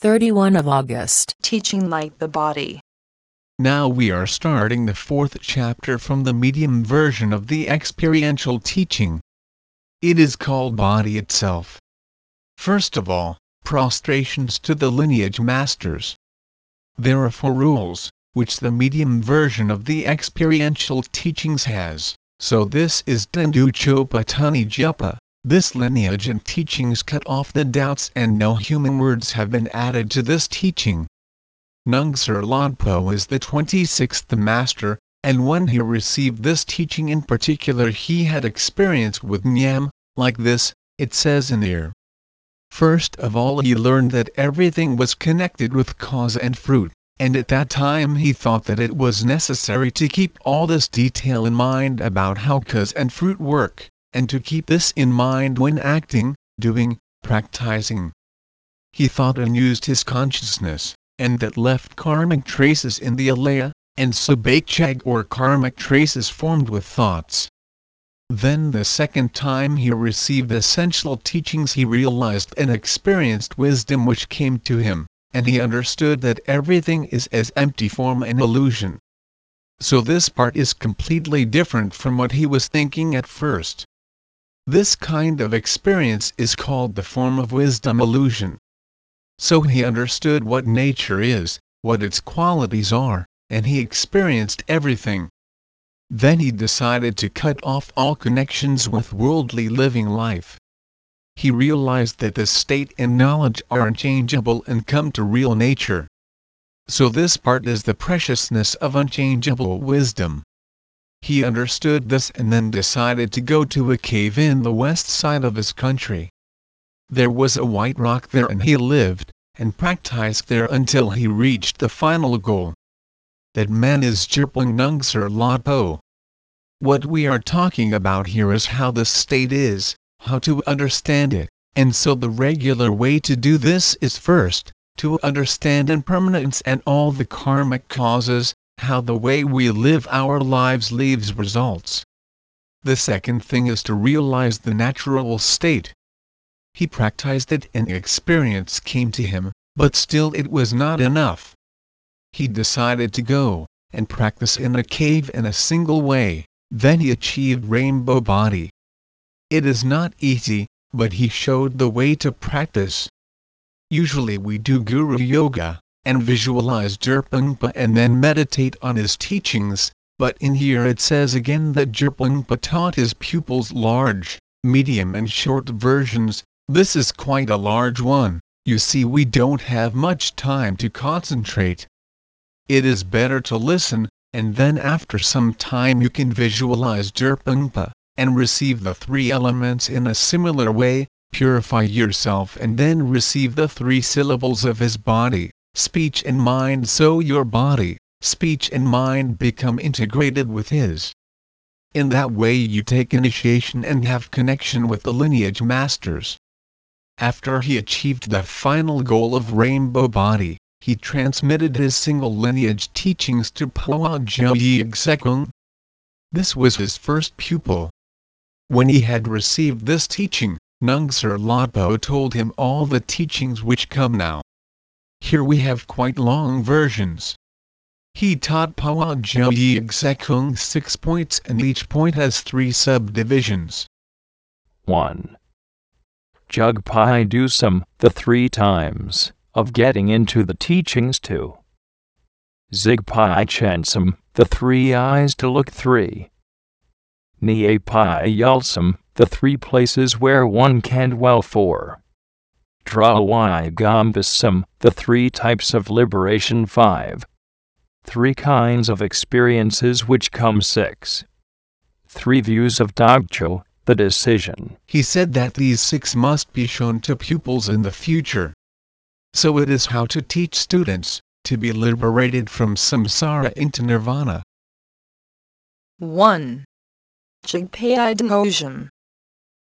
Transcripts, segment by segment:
31 of August. Teaching like the body. Now we are starting the fourth chapter from the medium version of the experiential teaching. It is called Body Itself. First of all, prostrations to the lineage masters. There are four rules, which the medium version of the experiential teachings has, so this is Danduchopatani Japa. This lineage and teachings cut off the doubts and no human words have been added to this teaching. Nungser Lodpo is the 26th master, and when he received this teaching in particular he had experience with Nyam, like this, it says in here. First of all he learned that everything was connected with cause and fruit, and at that time he thought that it was necessary to keep all this detail in mind about how cause and fruit work and to keep this in mind when acting, doing, practicing. He thought and used his consciousness, and that left karmic traces in the alaya, and subakchag or karmic traces formed with thoughts. Then the second time he received essential teachings he realized and experienced wisdom which came to him, and he understood that everything is as empty form and illusion. So this part is completely different from what he was thinking at first. This kind of experience is called the form of wisdom illusion. So he understood what nature is, what its qualities are, and he experienced everything. Then he decided to cut off all connections with worldly living life. He realized that the state and knowledge are unchangeable and come to real nature. So this part is the preciousness of unchangeable wisdom. He understood this and then decided to go to a cave in the west side of his country. There was a white rock there and he lived, and practiced there until he reached the final goal. That man is Jirpling Nungsar Lodpo. What we are talking about here is how the state is, how to understand it, and so the regular way to do this is first, to understand impermanence and all the karmic causes, how the way we live our lives leaves results. The second thing is to realize the natural state. He practiced it and experience came to him, but still it was not enough. He decided to go and practice in a cave in a single way, then he achieved rainbow body. It is not easy, but he showed the way to practice. Usually we do guru yoga, and visualize Jirpungpa and then meditate on his teachings, but in here it says again that Jirpungpa taught his pupils large, medium and short versions, this is quite a large one, you see we don't have much time to concentrate. It is better to listen, and then after some time you can visualize Jirpungpa, and receive the three elements in a similar way, purify yourself and then receive the three syllables of his body speech and mind so your body, speech and mind become integrated with his. In that way you take initiation and have connection with the lineage masters. After he achieved the final goal of rainbow body, he transmitted his single lineage teachings to Pawa Yigsekung. This was his first pupil. When he had received this teaching, Nungsar Lodpo told him all the teachings which come now. Here we have quite long versions. He taught Pawaja Yigsekung six points and each point has three subdivisions. 1. Jugpai Dusam, the three times, of getting into the teachings 2. Zigpai Chensam, the three eyes to look 3. Niepai Yulsam, the three places where one can dwell 4. Drawai the three types of liberation 5. Three kinds of experiences which come 6. Three views of Dogcho, the decision. He said that these six must be shown to pupils in the future. So it is how to teach students to be liberated from samsara into nirvana. 1. Jigpai Dojam.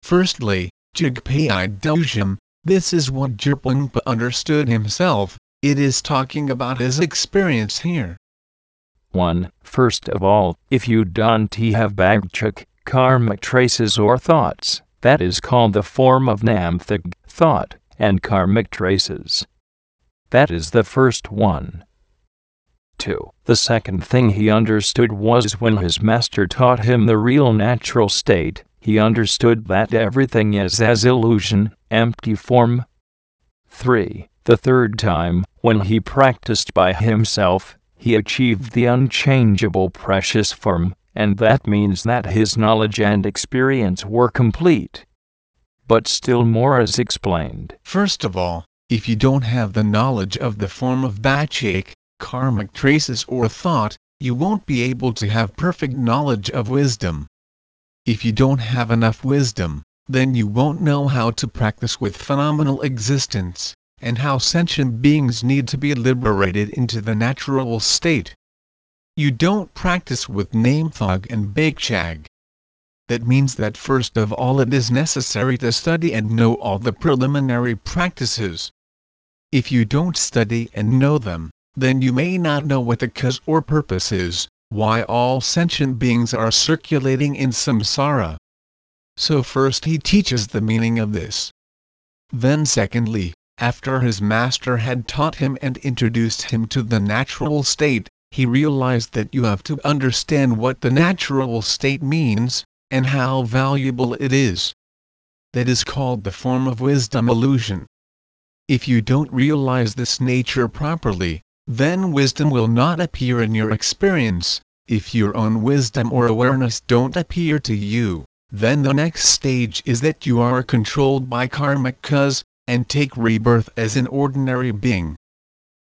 Firstly, Jigpai Dojam, this is what Jirpungpa understood himself, it is talking about his experience here. 1. First of all, if you don't have bagchuk, karmic traces or thoughts, that is called the form of namthig, thought, and karmic traces. That is the first one. 2. The second thing he understood was when his master taught him the real natural state, he understood that everything is as illusion, empty form. 3. The third time, when he practiced by himself, he achieved the unchangeable precious form, and that means that his knowledge and experience were complete. But still more is explained. First of all, if you don't have the knowledge of the form of bachik, karmic traces or thought, you won't be able to have perfect knowledge of wisdom. If you don't have enough wisdom, then you won't know how to practice with phenomenal existence, and how sentient beings need to be liberated into the natural state. You don't practice with Namthog and Bakechag. That means that first of all it is necessary to study and know all the preliminary practices. If you don't study and know them, then you may not know what the cause or purpose is, why all sentient beings are circulating in samsara. So first he teaches the meaning of this. Then secondly, after his master had taught him and introduced him to the natural state, he realized that you have to understand what the natural state means, and how valuable it is. That is called the form of wisdom illusion. If you don't realize this nature properly, then wisdom will not appear in your experience. If your own wisdom or awareness don't appear to you, then the next stage is that you are controlled by karmic cause, and take rebirth as an ordinary being.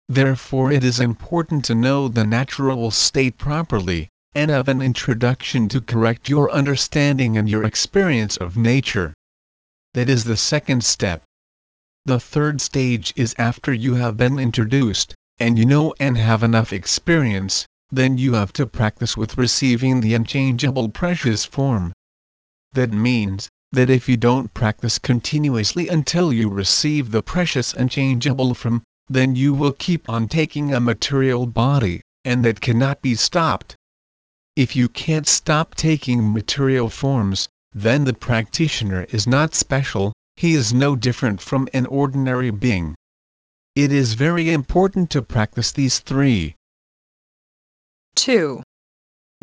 Therefore it is important to know the natural state properly, and have an introduction to correct your understanding and your experience of nature. That is the second step. The third stage is after you have been introduced, and you know and have enough experience, then you have to practice with receiving the unchangeable precious form. That means, that if you don't practice continuously until you receive the precious unchangeable form, then you will keep on taking a material body, and that cannot be stopped. If you can't stop taking material forms, then the practitioner is not special, he is no different from an ordinary being. It is very important to practice these three. 2.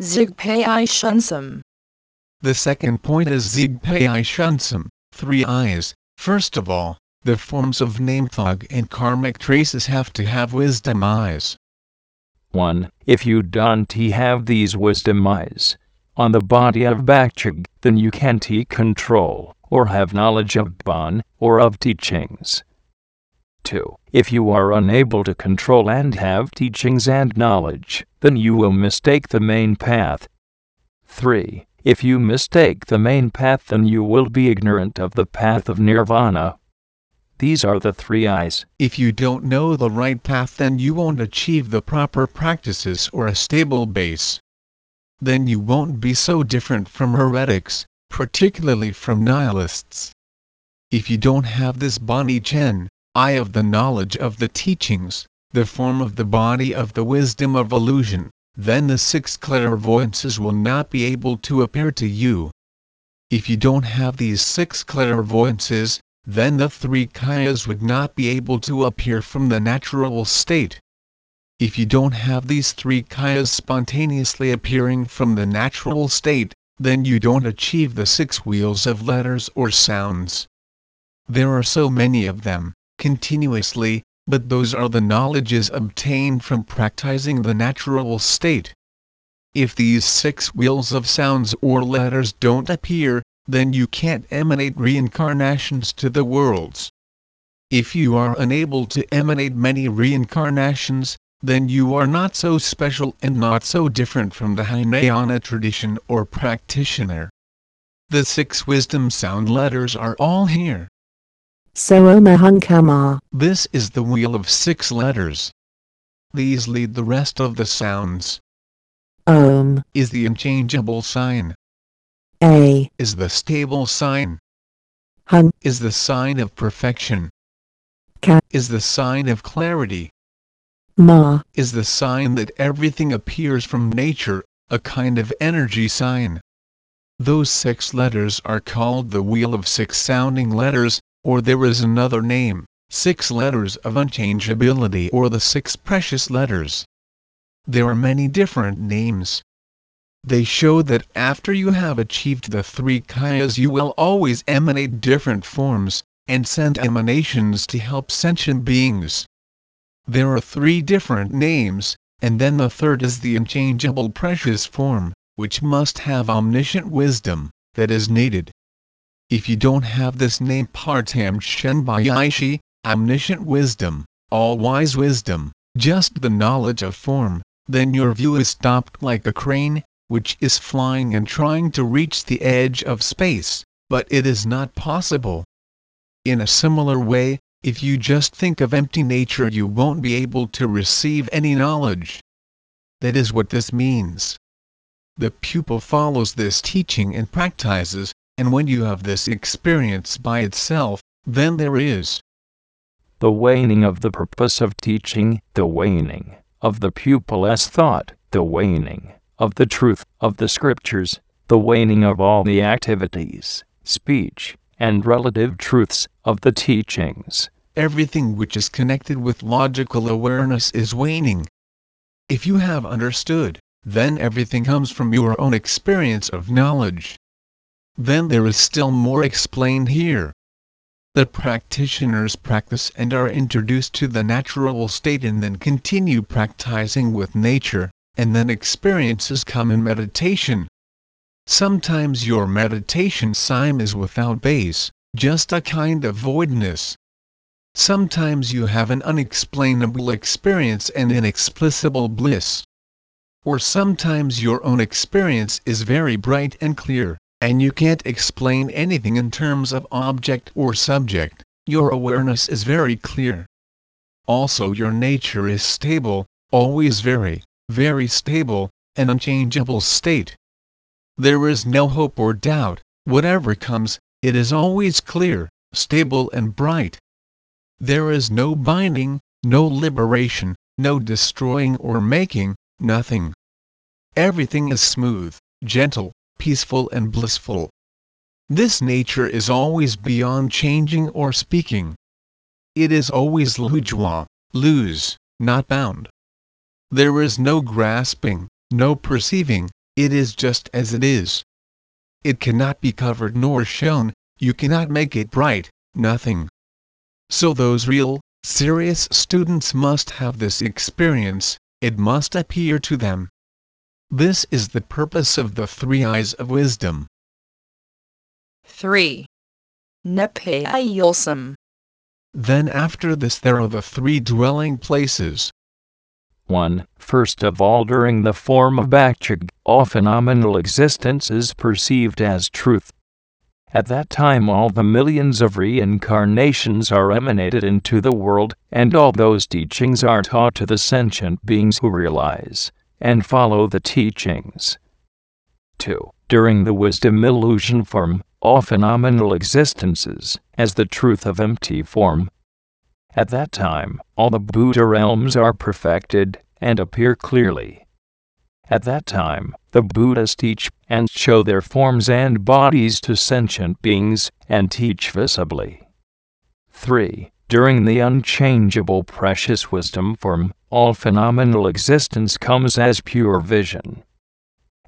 Zigpai Shunsum. The second point is Zigpai Shunsum, three eyes. First of all, the forms of Namthog and karmic traces have to have wisdom eyes. 1. If you don't have these wisdom eyes on the body of Bakchig, then you can't control or have knowledge of Bon or of teachings. 2. If you are unable to control and have teachings and knowledge, then you will mistake the main path. 3. If you mistake the main path, then you will be ignorant of the path of nirvana. These are the three eyes. If you don't know the right path, then you won't achieve the proper practices or a stable base. Then you won't be so different from heretics, particularly from nihilists. If you don't have this Bani Chen, eye of the knowledge of the teachings, the form of the body of the wisdom of illusion, then the six clairvoyances will not be able to appear to you. If you don't have these six clairvoyances, then the three kayas would not be able to appear from the natural state. If you don't have these three kayas spontaneously appearing from the natural state, then you don't achieve the six wheels of letters or sounds. There are so many of them, continuously, but those are the knowledges obtained from practicing the natural state. If these six wheels of sounds or letters don't appear, then you can't emanate reincarnations to the worlds. If you are unable to emanate many reincarnations, then you are not so special and not so different from the Hinayana tradition or practitioner. The six wisdom sound letters are all here. Soamahankama. This is the wheel of six letters. These lead the rest of the sounds. Om. Is the unchangeable sign. A. Is the stable sign. Hun. Is the sign of perfection. Ka. Is the sign of clarity. Ma. Is the sign that everything appears from nature, a kind of energy sign. Those six letters are called the wheel of six sounding letters, or there is another name, six letters of unchangeability or the six precious letters. There are many different names. They show that after you have achieved the three kayas you will always emanate different forms, and send emanations to help sentient beings. There are three different names, and then the third is the unchangeable precious form, which must have omniscient wisdom, that is needed. If you don't have this name Partam Shenbayaishi, omniscient wisdom, all-wise wisdom, just the knowledge of form, then your view is stopped like a crane, which is flying and trying to reach the edge of space, but it is not possible. In a similar way, if you just think of empty nature you won't be able to receive any knowledge. That is what this means. The pupil follows this teaching and practices, and when you have this experience by itself, then there is the waning of the purpose of teaching, the waning of the pupil's thought, the waning of the truth of the scriptures, the waning of all the activities, speech, and relative truths of the teachings. Everything which is connected with logical awareness is waning. If you have understood, then everything comes from your own experience of knowledge. Then there is still more explained here. The practitioners practice and are introduced to the natural state and then continue practicing with nature, and then experiences come in meditation. Sometimes your meditation sim is without base, just a kind of voidness. Sometimes you have an unexplainable experience and inexplicable bliss. Or sometimes your own experience is very bright and clear, and you can't explain anything in terms of object or subject, your awareness is very clear. Also your nature is stable, always very, very stable, an unchangeable state. There is no hope or doubt, whatever comes, it is always clear, stable and bright. There is no binding, no liberation, no destroying or making, nothing. Everything is smooth, gentle, peaceful and blissful. This nature is always beyond changing or speaking. It is always lujua, lose, not bound. There is no grasping, no perceiving, it is just as it is. It cannot be covered nor shown, you cannot make it bright, nothing. So those real, serious students must have this experience, it must appear to them. This is the purpose of the three eyes of wisdom. 3. Nepayulsam. Then after this there are the three dwelling places. 1. First of all, during the form of Bhakchag, all phenomenal existence is perceived as truth. At that time, all the millions of reincarnations are emanated into the world, and all those teachings are taught to the sentient beings who realize and follow the teachings. 2. During the wisdom illusion form, all phenomenal existences, as the truth of empty form. At that time, all the Buddha realms are perfected and appear clearly. At that time, the Buddhas teach and show their forms and bodies to sentient beings and teach visibly. 3. During the unchangeable precious wisdom form, all phenomenal existence comes as pure vision.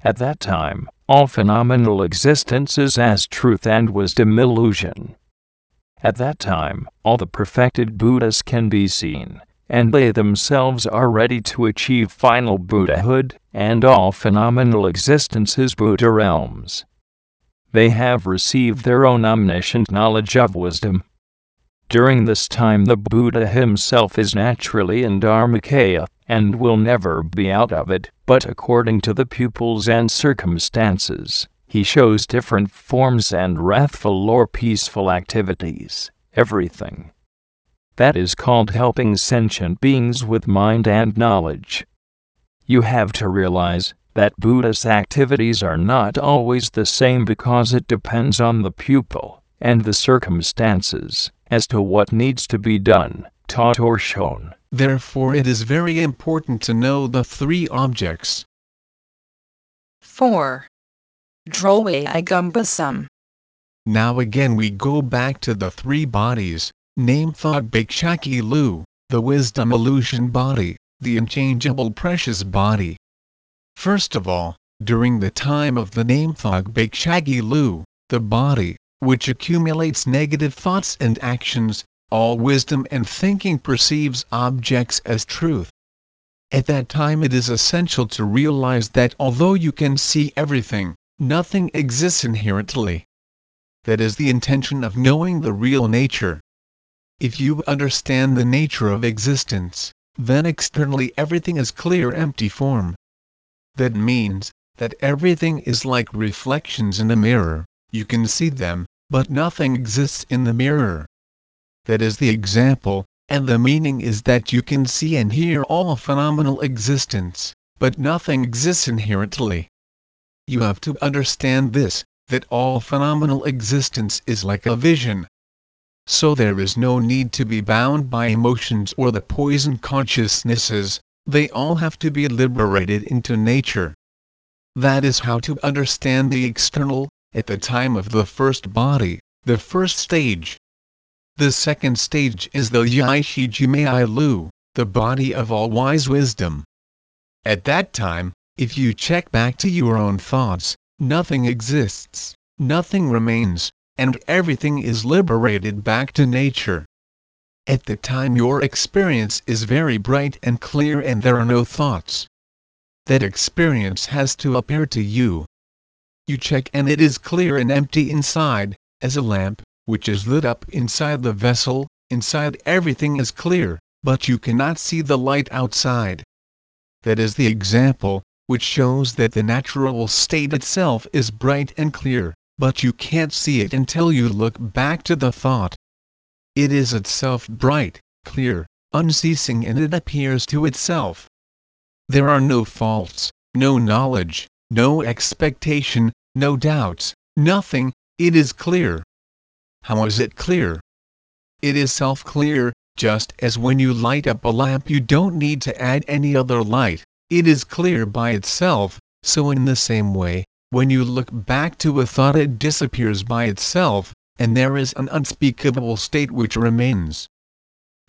At that time, all phenomenal existence is as truth and wisdom illusion. At that time, all the perfected Buddhas can be seen, and they themselves are ready to achieve final Buddhahood, and all phenomenal existence is Buddha realms. They have received their own omniscient knowledge of wisdom, during this time, the Buddha himself is naturally in Dharmakaya and will never be out of it, but according to the pupils and circumstances, he shows different forms and wrathful or peaceful activities, everything. That is called helping sentient beings with mind and knowledge. You have to realize that Buddha's activities are not always the same because it depends on the pupil and the circumstances as to what needs to be done, taught or shown. Therefore it is very important to know the three objects. 4. Drolway Igumbasum. Now again we go back to the three bodies, Name Thought Bhikshaki Lu, the wisdom illusion body, the unchangeable precious body. First of all, during the time of the name Thog Bhikshagi Lu, the body, which accumulates negative thoughts and actions, all wisdom and thinking perceives objects as truth. At that time it is essential to realize that although you can see everything, nothing exists inherently. That is the intention of knowing the real nature. If you understand the nature of existence, then externally everything is clear empty form. That means that everything is like reflections in a mirror, you can see them, but nothing exists in the mirror. That is the example, and the meaning is that you can see and hear all phenomenal existence, but nothing exists inherently. You have to understand this, that all phenomenal existence is like a vision. So there is no need to be bound by emotions or the poison consciousnesses, they all have to be liberated into nature. That is how to understand the external, at the time of the first body, the first stage. The second stage is the Yaishi Jimei Lu, the body of all wise wisdom. At that time, if you check back to your own thoughts, nothing exists, nothing remains, and everything is liberated back to nature. At the time your experience is very bright and clear and there are no thoughts. That experience has to appear to you. You check and it is clear and empty inside, as a lamp, which is lit up inside the vessel, inside everything is clear, but you cannot see the light outside. That is the example, which shows that the natural state itself is bright and clear, but you can't see it until you look back to the thought. It is itself bright, clear, unceasing and it appears to itself. There are no faults, no knowledge, no expectation, no doubts, nothing, it is clear. How is it clear? It is self-clear, just as when you light up a lamp you don't need to add any other light, it is clear by itself, so in the same way, when you look back to a thought it disappears by itself, and there is an unspeakable state which remains.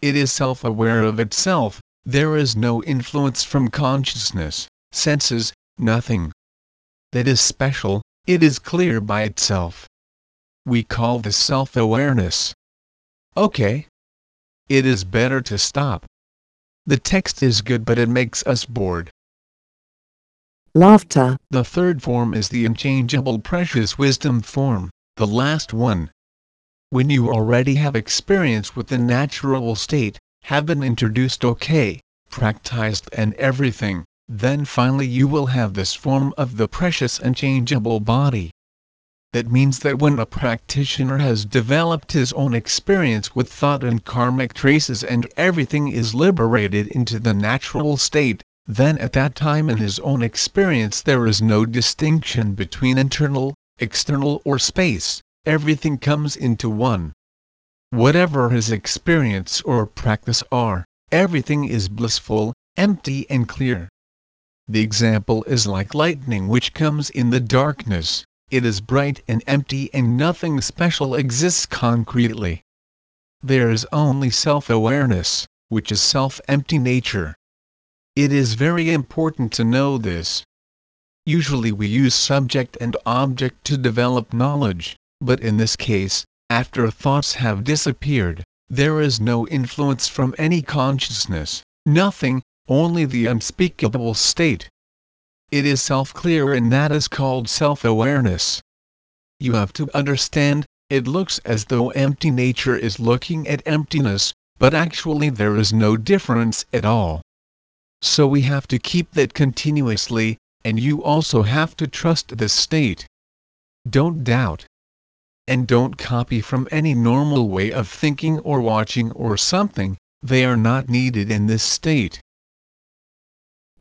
It is self-aware of itself, there is no influence from consciousness, senses, nothing. That is special, it is clear by itself. We call this self-awareness. Okay. It is better to stop. The text is good but it makes us bored. laughter, The third form is the unchangeable precious wisdom form, the last one. When you already have experience with the natural state, have been introduced okay, practiced and everything, then finally you will have this form of the precious unchangeable body. That means that when a practitioner has developed his own experience with thought and karmic traces and everything is liberated into the natural state, then at that time in his own experience there is no distinction between internal, external or space, everything comes into one. Whatever his experience or practice are, everything is blissful, empty and clear. The example is like lightning which comes in the darkness, it is bright and empty and nothing special exists concretely. There is only self-awareness, which is self-empty nature. It is very important to know this. Usually we use subject and object to develop knowledge, but in this case, after thoughts have disappeared, there is no influence from any consciousness, nothing, only the unspeakable state. It is self-clear and that is called self-awareness. You have to understand, it looks as though empty nature is looking at emptiness, but actually there is no difference at all. So we have to keep that continuously, and you also have to trust this state. Don't doubt. And don't copy from any normal way of thinking or watching or something, they are not needed in this state.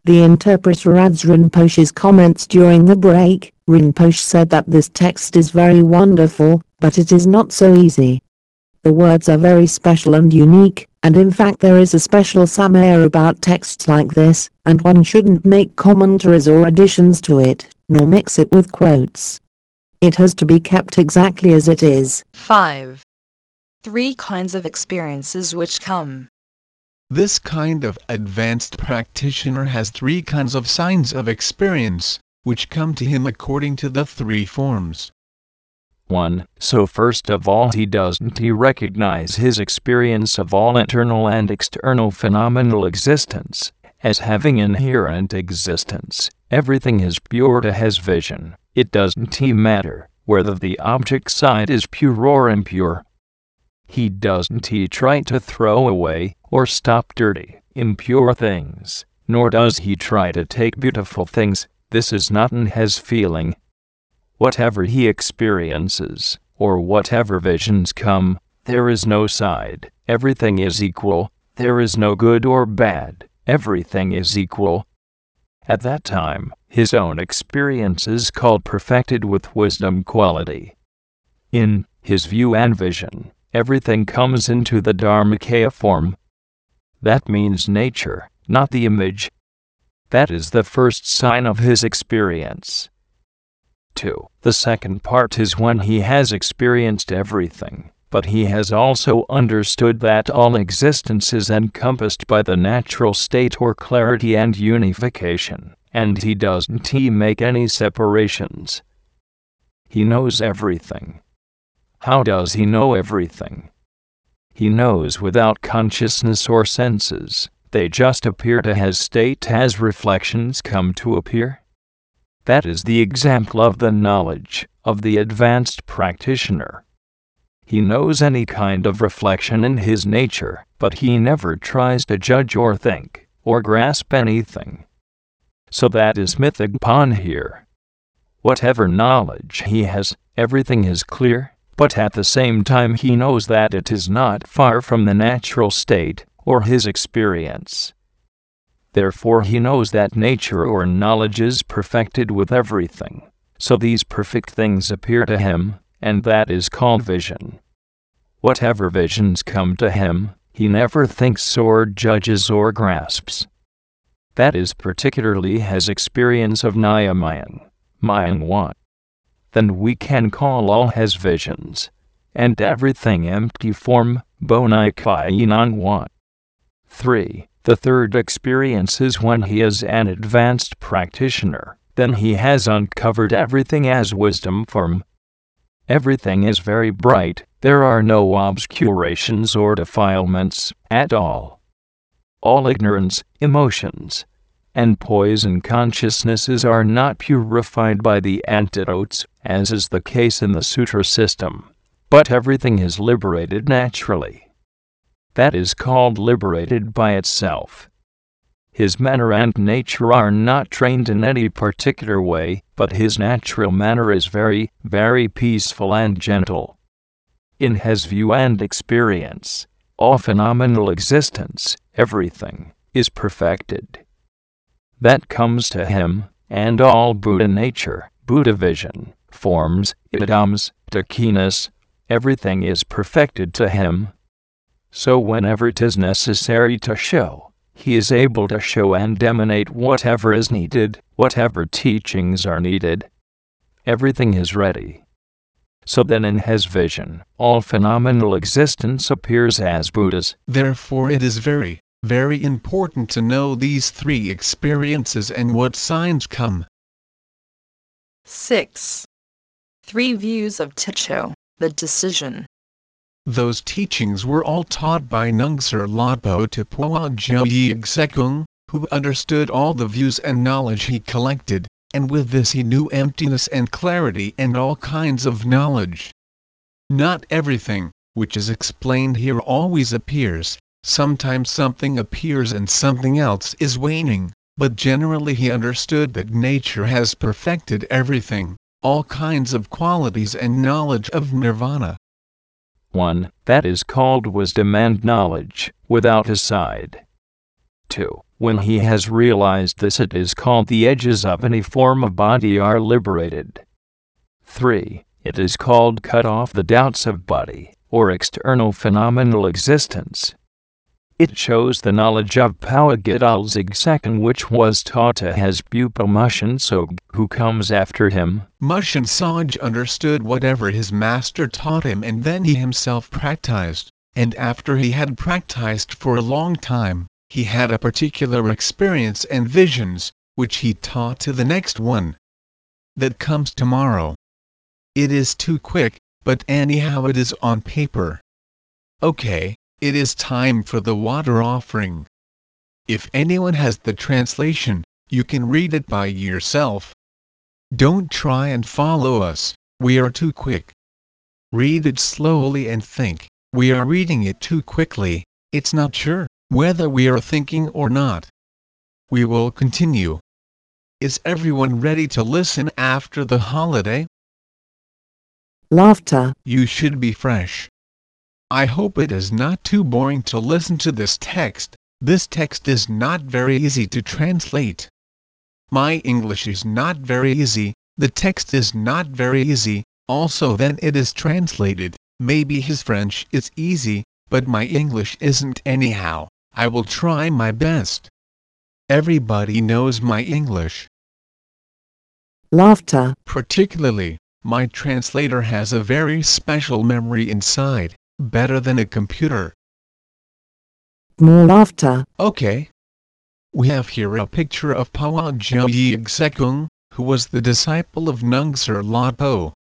The interpreter adds Rinpoche's comments during the break. Rinpoche said that this text is very wonderful, but it is not so easy. The words are very special and unique, and in fact there is a special samaya about texts like this, and one shouldn't make commentaries or additions to it, nor mix it with quotes. It has to be kept exactly as it is. 5. Three kinds of experiences which come. This kind of advanced practitioner has three kinds of signs of experience, which come to him according to the three forms. 1. So first of all he doesn't he recognize his experience of all internal and external phenomenal existence as having inherent existence. Everything is pure to his vision. It doesn't he matter whether the object side is pure or impure. He doesn't he try to throw away or stop dirty, impure things, nor does he try to take beautiful things. This is not in his feeling. Whatever he experiences, or whatever visions come, there is no side. Everything is equal. There is no good or bad. Everything is equal. At that time, his own experience is called perfected with wisdom quality. In his view and vision, everything comes into the Dharmakaya form. That means nature, not the image. That is the first sign of his experience. 2. The second part is when he has experienced everything, but he has also understood that all existence is encompassed by the natural state or clarity and unification, and he doesn't he make any separations. He knows everything. How does he know everything? He knows without consciousness or senses, they just appear to his state as reflections come to appear. That is the example of the knowledge of the advanced practitioner. He knows any kind of reflection in his nature, but he never tries to judge or think or grasp anything. So that is Mithagpan here. Whatever knowledge he has, everything is clear, but at the same time he knows that it is not far from the natural state or his experience. Therefore he knows that nature or knowledge is perfected with everything. So these perfect things appear to him, and that is called vision. Whatever visions come to him, he never thinks or judges or grasps. That is particularly his experience of Niyamayan, Mayan 1. Then we can call all his visions, and everything empty form, Bonikayanang 1. 3. The third experience is when he is an advanced practitioner. Then he has uncovered everything as wisdom form. Everything is very bright, there are no obscurations or defilements at all. All ignorance, emotions, and poison consciousnesses are not purified by the antidotes, as is the case in the sutra system, but everything is liberated naturally that is called liberated by itself. His manner and nature are not trained in any particular way, but his natural manner is very, very peaceful and gentle. In his view and experience, all phenomenal existence, everything, is perfected. That comes to him, and all Buddha nature, Buddha vision, forms, yidams, dakinas, everything is perfected to him, so whenever it is necessary to show, he is able to show and emanate whatever is needed, whatever teachings are needed. Everything is ready. So then in his vision, all phenomenal existence appears as Buddhas. Therefore it is very, very important to know these three experiences and what signs come. 6. Three views of Ticho, the decision. Those teachings were all taught by Nungser Lodpo to Puajo Yigsekung, who understood all the views and knowledge he collected, and with this he knew emptiness and clarity and all kinds of knowledge. Not everything, which is explained here always appears, sometimes something appears and something else is waning, but generally he understood that nature has perfected everything, all kinds of qualities and knowledge of nirvana. 1. That is called wisdom and knowledge, without a side. 2. When he has realized this, it is called the edges of any form of body are liberated. 3. It is called cut off the doubts of body, or external phenomenal existence. It shows the knowledge of Pawagit Zigzakan which was taught to his pupil Mushin Sog, who comes after him. Mushin Saj understood whatever his master taught him and then he himself practiced, and after he had practiced for a long time, he had a particular experience and visions, which he taught to the next one. That comes tomorrow. It is too quick, but anyhow it is on paper. Okay, it is time for the water offering. If anyone has the translation, you can read it by yourself. Don't try and follow us, we are too quick. Read it slowly and think, we are reading it too quickly, it's not sure whether we are thinking or not. We will continue. Is everyone ready to listen after the holiday? Laughter. You should be fresh. I hope it is not too boring to listen to this text, this text is not very easy to translate. My English is not very easy, the text is not very easy, also then it is translated, maybe his French is easy, but my English isn't anyhow, I will try my best. Everybody knows my English. Laughter. Particularly, my translator has a very special memory inside better than a computer. More after. Okay. We have here a picture of Pawagyo Yigsekung, who was the disciple of Nungser Lodpo.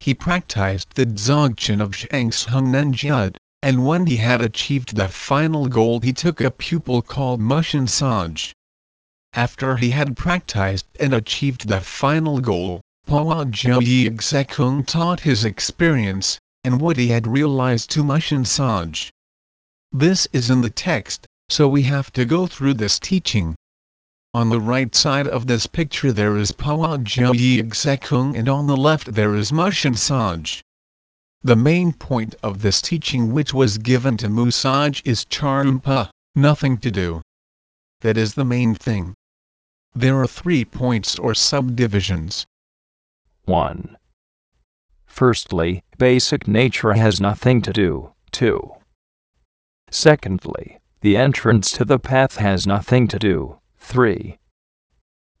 He practiced the Dzogchen of Shangshung Nenjud, and when he had achieved the final goal he took a pupil called Mushin Saj. After he had practiced and achieved the final goal, Pawagyo Yigsekung taught his experience, and what he had realized to Mushin Saj. This is in the text, so we have to go through this teaching. On the right side of this picture there is Yigsekung and on the left there is Mushin Saj. The main point of this teaching which was given to Musaj is Charumpa, nothing to do. That is the main thing. There are three points or subdivisions. 1. Firstly, basic nature has nothing to do, 2. Secondly, the entrance to the path has nothing to do, 3.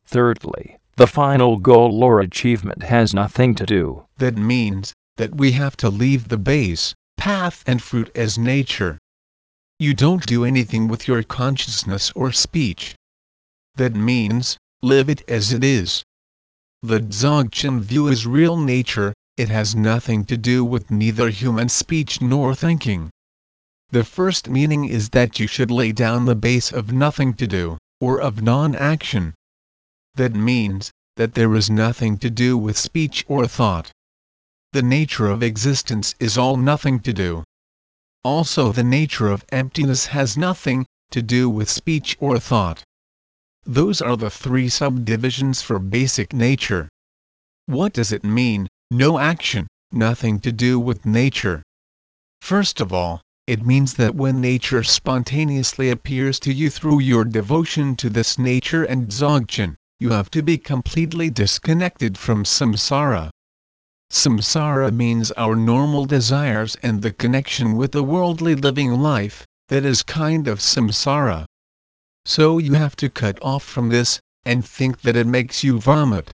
Thirdly, the final goal or achievement has nothing to do. That means that we have to leave the base, path and fruit as nature. You don't do anything with your consciousness or speech. That means, live it as it is. The Dzogchen view is real nature, it has nothing to do with neither human speech nor thinking. The first meaning is that you should lay down the base of nothing to do, or of non-action. That means, that there is nothing to do with speech or thought. The nature of existence is all nothing to do. Also the nature of emptiness has nothing to do with speech or thought. Those are the three subdivisions for basic nature. What does it mean, no action, nothing to do with nature. First of all, it means that when nature spontaneously appears to you through your devotion to this nature and dzogchen, you have to be completely disconnected from samsara. Samsara means our normal desires and the connection with the worldly living life, that is kind of samsara. So you have to cut off from this, and think that it makes you vomit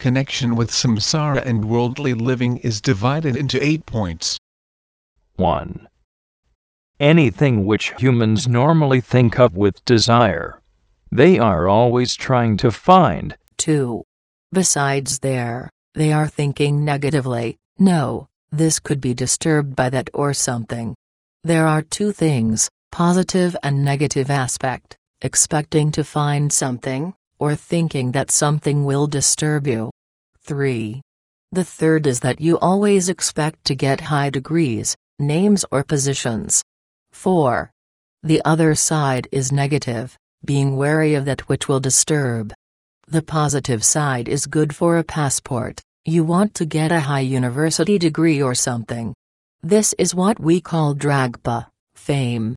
connection with samsara and worldly living is divided into eight points. 1. Anything which humans normally think of with desire. They are always trying to find. 2. Besides there, they are thinking negatively, no, this could be disturbed by that or something. There are two things, positive and negative aspect, expecting to find something, or thinking that something will disturb you. 3. The third is that you always expect to get high degrees, names or positions. 4. The other side is negative, being wary of that which will disturb. The positive side is good for a passport, you want to get a high university degree or something. This is what we call dragpa, fame.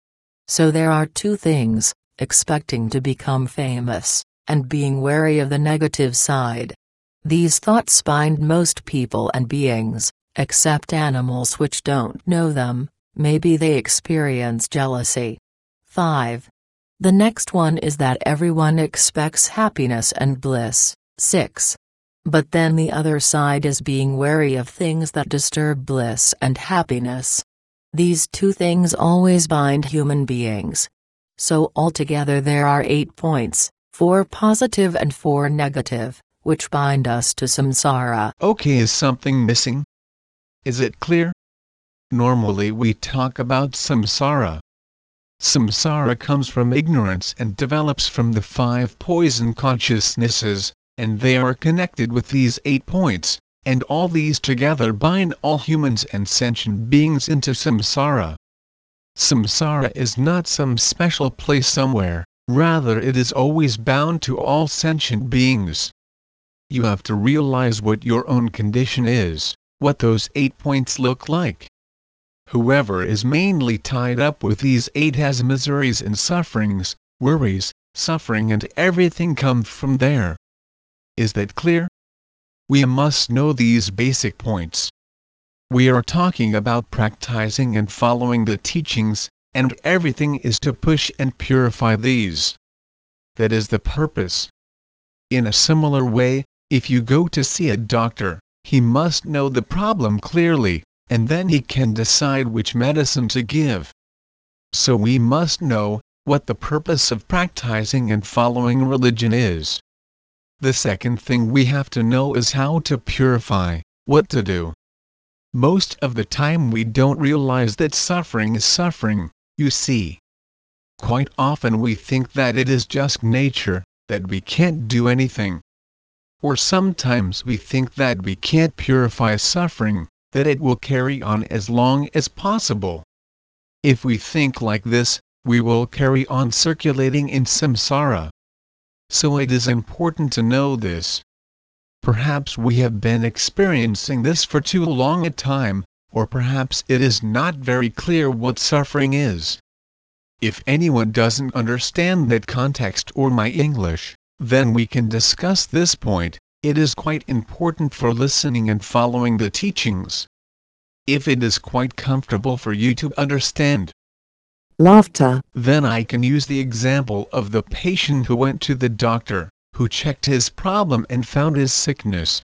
So there are two things, expecting to become famous and being wary of the negative side. These thoughts bind most people and beings, except animals which don't know them, maybe they experience jealousy. 5. The next one is that everyone expects happiness and bliss. 6. But then the other side is being wary of things that disturb bliss and happiness. These two things always bind human beings. So altogether there are eight points, four positive and four negative, which bind us to samsara. Okay, is something missing? Is it clear? Normally we talk about samsara. Samsara comes from ignorance and develops from the five poison consciousnesses, and they are connected with these eight points, and all these together bind all humans and sentient beings into samsara. Samsara is not some special place somewhere, rather it is always bound to all sentient beings. You have to realize what your own condition is, what those eight points look like. Whoever is mainly tied up with these eight has miseries and sufferings, worries, suffering and everything come from there. Is that clear? We must know these basic points. We are talking about practicing and following the teachings, and everything is to push and purify these. That is the purpose. In a similar way, if you go to see a doctor, he must know the problem clearly, and then he can decide which medicine to give. So we must know what the purpose of practicing and following religion is. The second thing we have to know is how to purify, what to do. Most of the time we don't realize that suffering is suffering, you see. Quite often we think that it is just nature, that we can't do anything. Or sometimes we think that we can't purify suffering, that it will carry on as long as possible. If we think like this, we will carry on circulating in samsara so it is important to know this. Perhaps we have been experiencing this for too long a time, or perhaps it is not very clear what suffering is. If anyone doesn't understand that context or my English, then we can discuss this point, it is quite important for listening and following the teachings. If it is quite comfortable for you to understand, Laughter. Then I can use the example of the patient who went to the doctor, who checked his problem and found his sickness.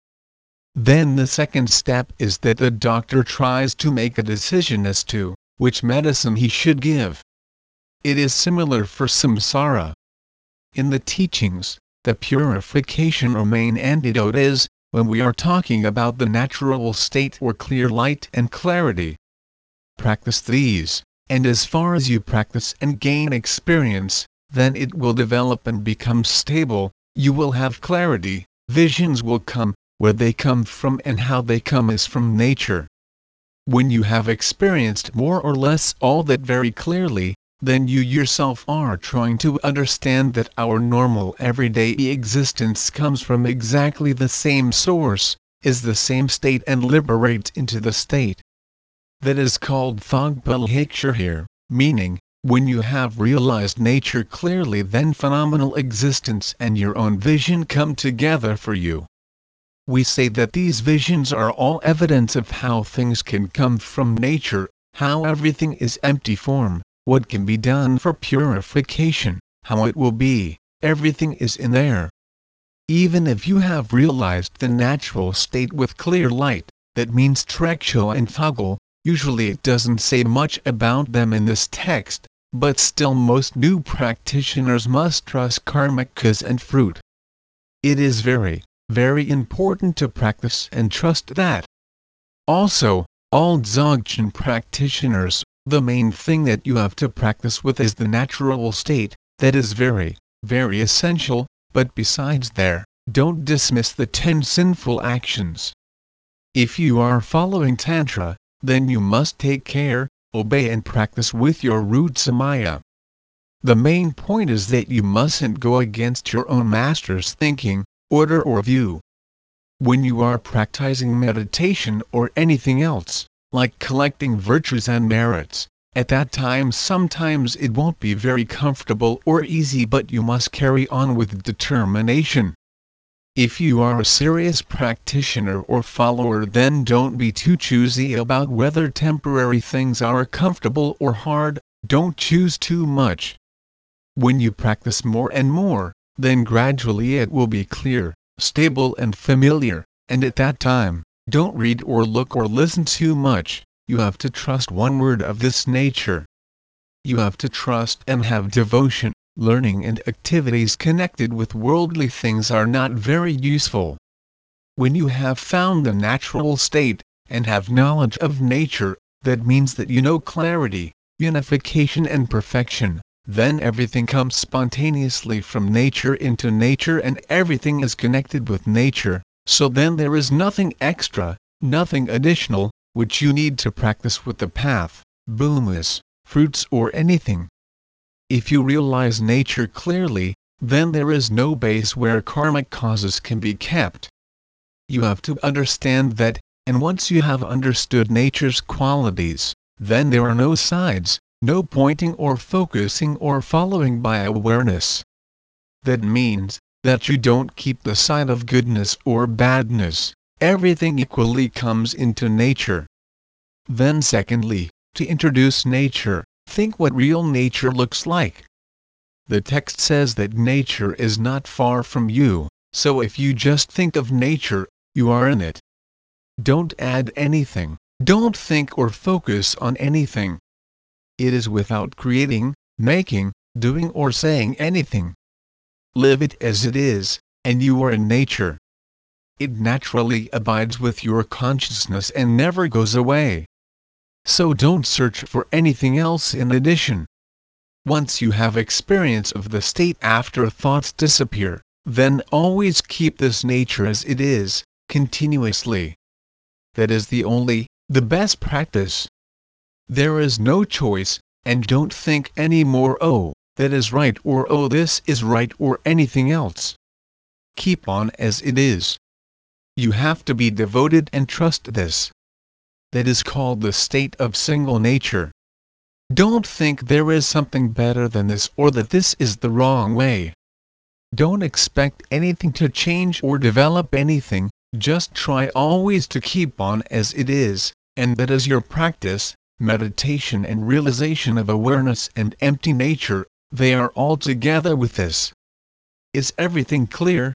Then the second step is that the doctor tries to make a decision as to which medicine he should give. It is similar for samsara. In the teachings, the purification or main antidote is, when we are talking about the natural state or clear light and clarity. Practice these, and as far as you practice and gain experience, then it will develop and become stable, you will have clarity, visions will come, where they come from and how they come is from nature. When you have experienced more or less all that very clearly, then you yourself are trying to understand that our normal everyday existence comes from exactly the same source, is the same state and liberates into the state that is called Thogpa here, meaning, when you have realized nature clearly then phenomenal existence and your own vision come together for you. We say that these visions are all evidence of how things can come from nature, how everything is empty form, what can be done for purification, how it will be, everything is in there. Even if you have realized the natural state with clear light, that means Treksho and Thogel, Usually it doesn't say much about them in this text, but still most new practitioners must trust karmic cause and fruit. It is very, very important to practice and trust that. Also, all Dzogchen practitioners, the main thing that you have to practice with is the natural state, that is very, very essential, but besides there, don't dismiss the ten sinful actions. If you are following Tantra, then you must take care, obey and practice with your root samaya. The main point is that you mustn't go against your own master's thinking, order or view. When you are practicing meditation or anything else, like collecting virtues and merits, at that time sometimes it won't be very comfortable or easy but you must carry on with determination. If you are a serious practitioner or follower then don't be too choosy about whether temporary things are comfortable or hard, don't choose too much. When you practice more and more, then gradually it will be clear, stable and familiar, and at that time, don't read or look or listen too much, you have to trust one word of this nature. You have to trust and have devotion, learning and activities connected with worldly things are not very useful. When you have found the natural state, and have knowledge of nature, that means that you know clarity, unification and perfection, then everything comes spontaneously from nature into nature and everything is connected with nature, so then there is nothing extra, nothing additional, which you need to practice with the path, bhumis, fruits or anything. If you realize nature clearly, then there is no base where karmic causes can be kept. You have to understand that, and once you have understood nature's qualities, then there are no sides, no pointing or focusing or following by awareness. That means, that you don't keep the side of goodness or badness, everything equally comes into nature. Then secondly, to introduce nature, think what real nature looks like. The text says that nature is not far from you, so if you just think of nature, you are in it. Don't add anything, don't think or focus on anything. It is without creating, making, doing or saying anything live it as it is, and you are in nature. It naturally abides with your consciousness and never goes away. So don't search for anything else in addition. Once you have experience of the state after thoughts disappear, then always keep this nature as it is, continuously. That is the only, the best practice. There is no choice, and don't think any more oh, that is right or oh this is right or anything else. Keep on as it is. You have to be devoted and trust this. That is called the state of single nature. Don't think there is something better than this or that this is the wrong way. Don't expect anything to change or develop anything, just try always to keep on as it is, and that is your practice, meditation and realization of awareness and empty nature they are all together with this. Is everything clear?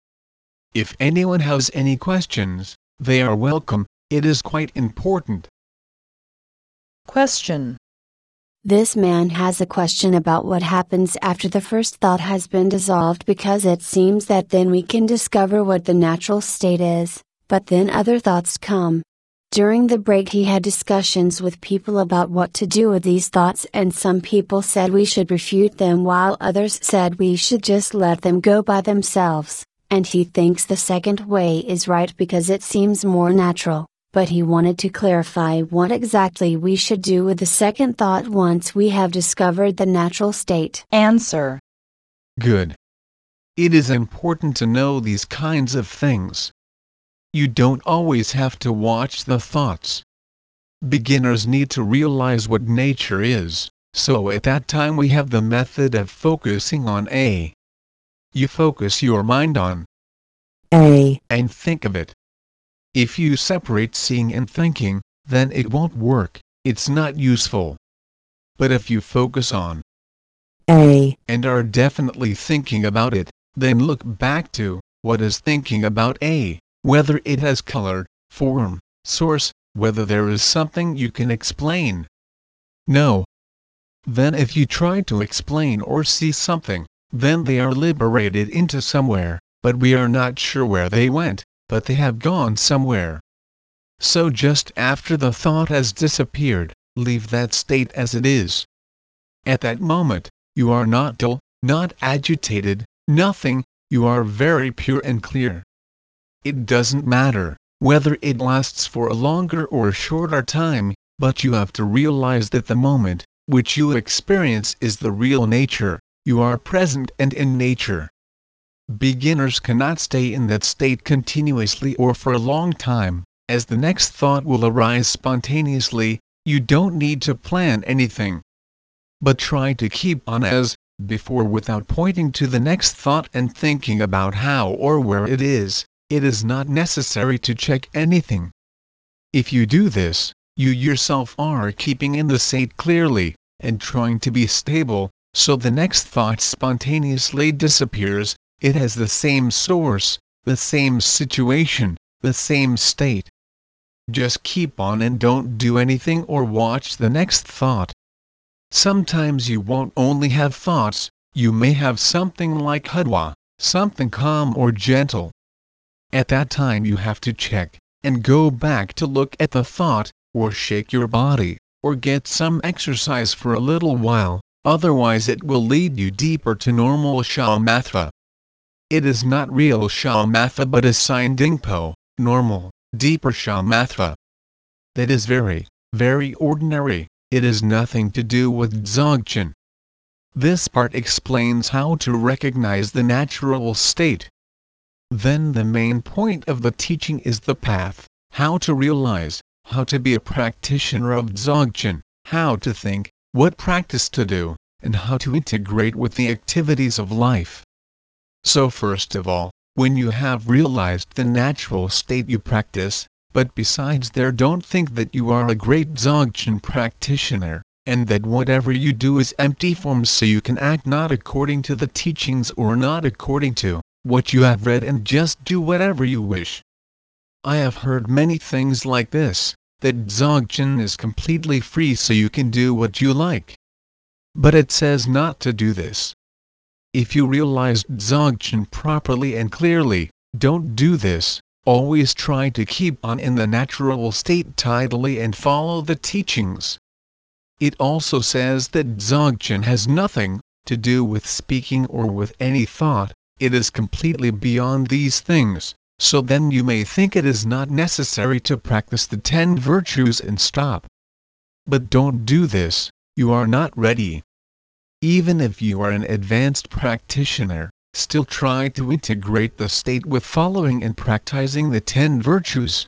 If anyone has any questions, they are welcome, it is quite important. Question. This man has a question about what happens after the first thought has been dissolved because it seems that then we can discover what the natural state is, but then other thoughts come. During the break, he had discussions with people about what to do with these thoughts, and some people said we should refute them, while others said we should just let them go by themselves. And he thinks the second way is right because it seems more natural, but he wanted to clarify what exactly we should do with the second thought once we have discovered the natural state. Answer. Good. It is important to know these kinds of things. You don't always have to watch the thoughts. Beginners need to realize what nature is, so at that time we have the method of focusing on A. You focus your mind on A and think of it. If you separate seeing and thinking, then it won't work, it's not useful. But if you focus on A and are definitely thinking about it, then look back to what is thinking about A whether it has color, form, source, whether there is something you can explain. No. Then if you try to explain or see something, then they are liberated into somewhere, but we are not sure where they went, but they have gone somewhere. So just after the thought has disappeared, leave that state as it is. At that moment, you are not dull, not agitated, nothing, you are very pure and clear. It doesn't matter whether it lasts for a longer or a shorter time, but you have to realize that the moment, which you experience is the real nature, you are present and in nature. Beginners cannot stay in that state continuously or for a long time, as the next thought will arise spontaneously, you don't need to plan anything. But try to keep on as before without pointing to the next thought and thinking about how or where it is, it is not necessary to check anything. If you do this, you yourself are keeping in the state clearly, and trying to be stable, so the next thought spontaneously disappears, it has the same source, the same situation, the same state. Just keep on and don't do anything or watch the next thought. Sometimes you won't only have thoughts, you may have something like hudwa, something calm or gentle. At that time you have to check, and go back to look at the thought, or shake your body, or get some exercise for a little while, otherwise it will lead you deeper to normal shamatha. It is not real shamatha but a sign dingpo, normal, deeper shamatha. That is very, very ordinary, it has nothing to do with dzogchen. This part explains how to recognize the natural state. Then the main point of the teaching is the path, how to realize, how to be a practitioner of dzogchen, how to think, what practice to do, and how to integrate with the activities of life. So first of all, when you have realized the natural state you practice, but besides there don't think that you are a great Dzogchen practitioner, and that whatever you do is empty form so you can act not according to the teachings or not according to what you have read and just do whatever you wish. I have heard many things like this, that Dzogchen is completely free so you can do what you like. But it says not to do this. If you realize Dzogchen properly and clearly, don't do this, always try to keep on in the natural state tidily and follow the teachings. It also says that Dzogchen has nothing to do with speaking or with any thought, it is completely beyond these things, so then you may think it is not necessary to practice the ten virtues and stop. But don't do this, you are not ready. Even if you are an advanced practitioner, still try to integrate the state with following and practicing the ten virtues.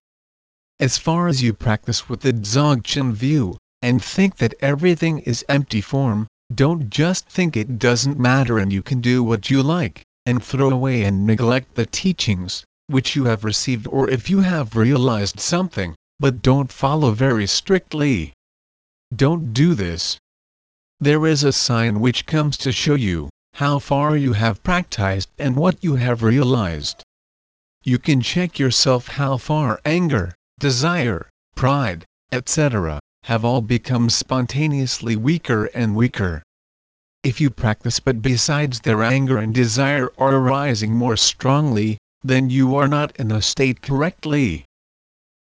As far as you practice with the Dzogchen view, and think that everything is empty form, don't just think it doesn't matter and you can do what you like, and throw away and neglect the teachings, which you have received or if you have realized something, but don't follow very strictly. Don't do this. There is a sign which comes to show you how far you have practiced and what you have realized. You can check yourself how far anger, desire, pride, etc., have all become spontaneously weaker and weaker. If you practice but besides their anger and desire are arising more strongly, then you are not in a state correctly.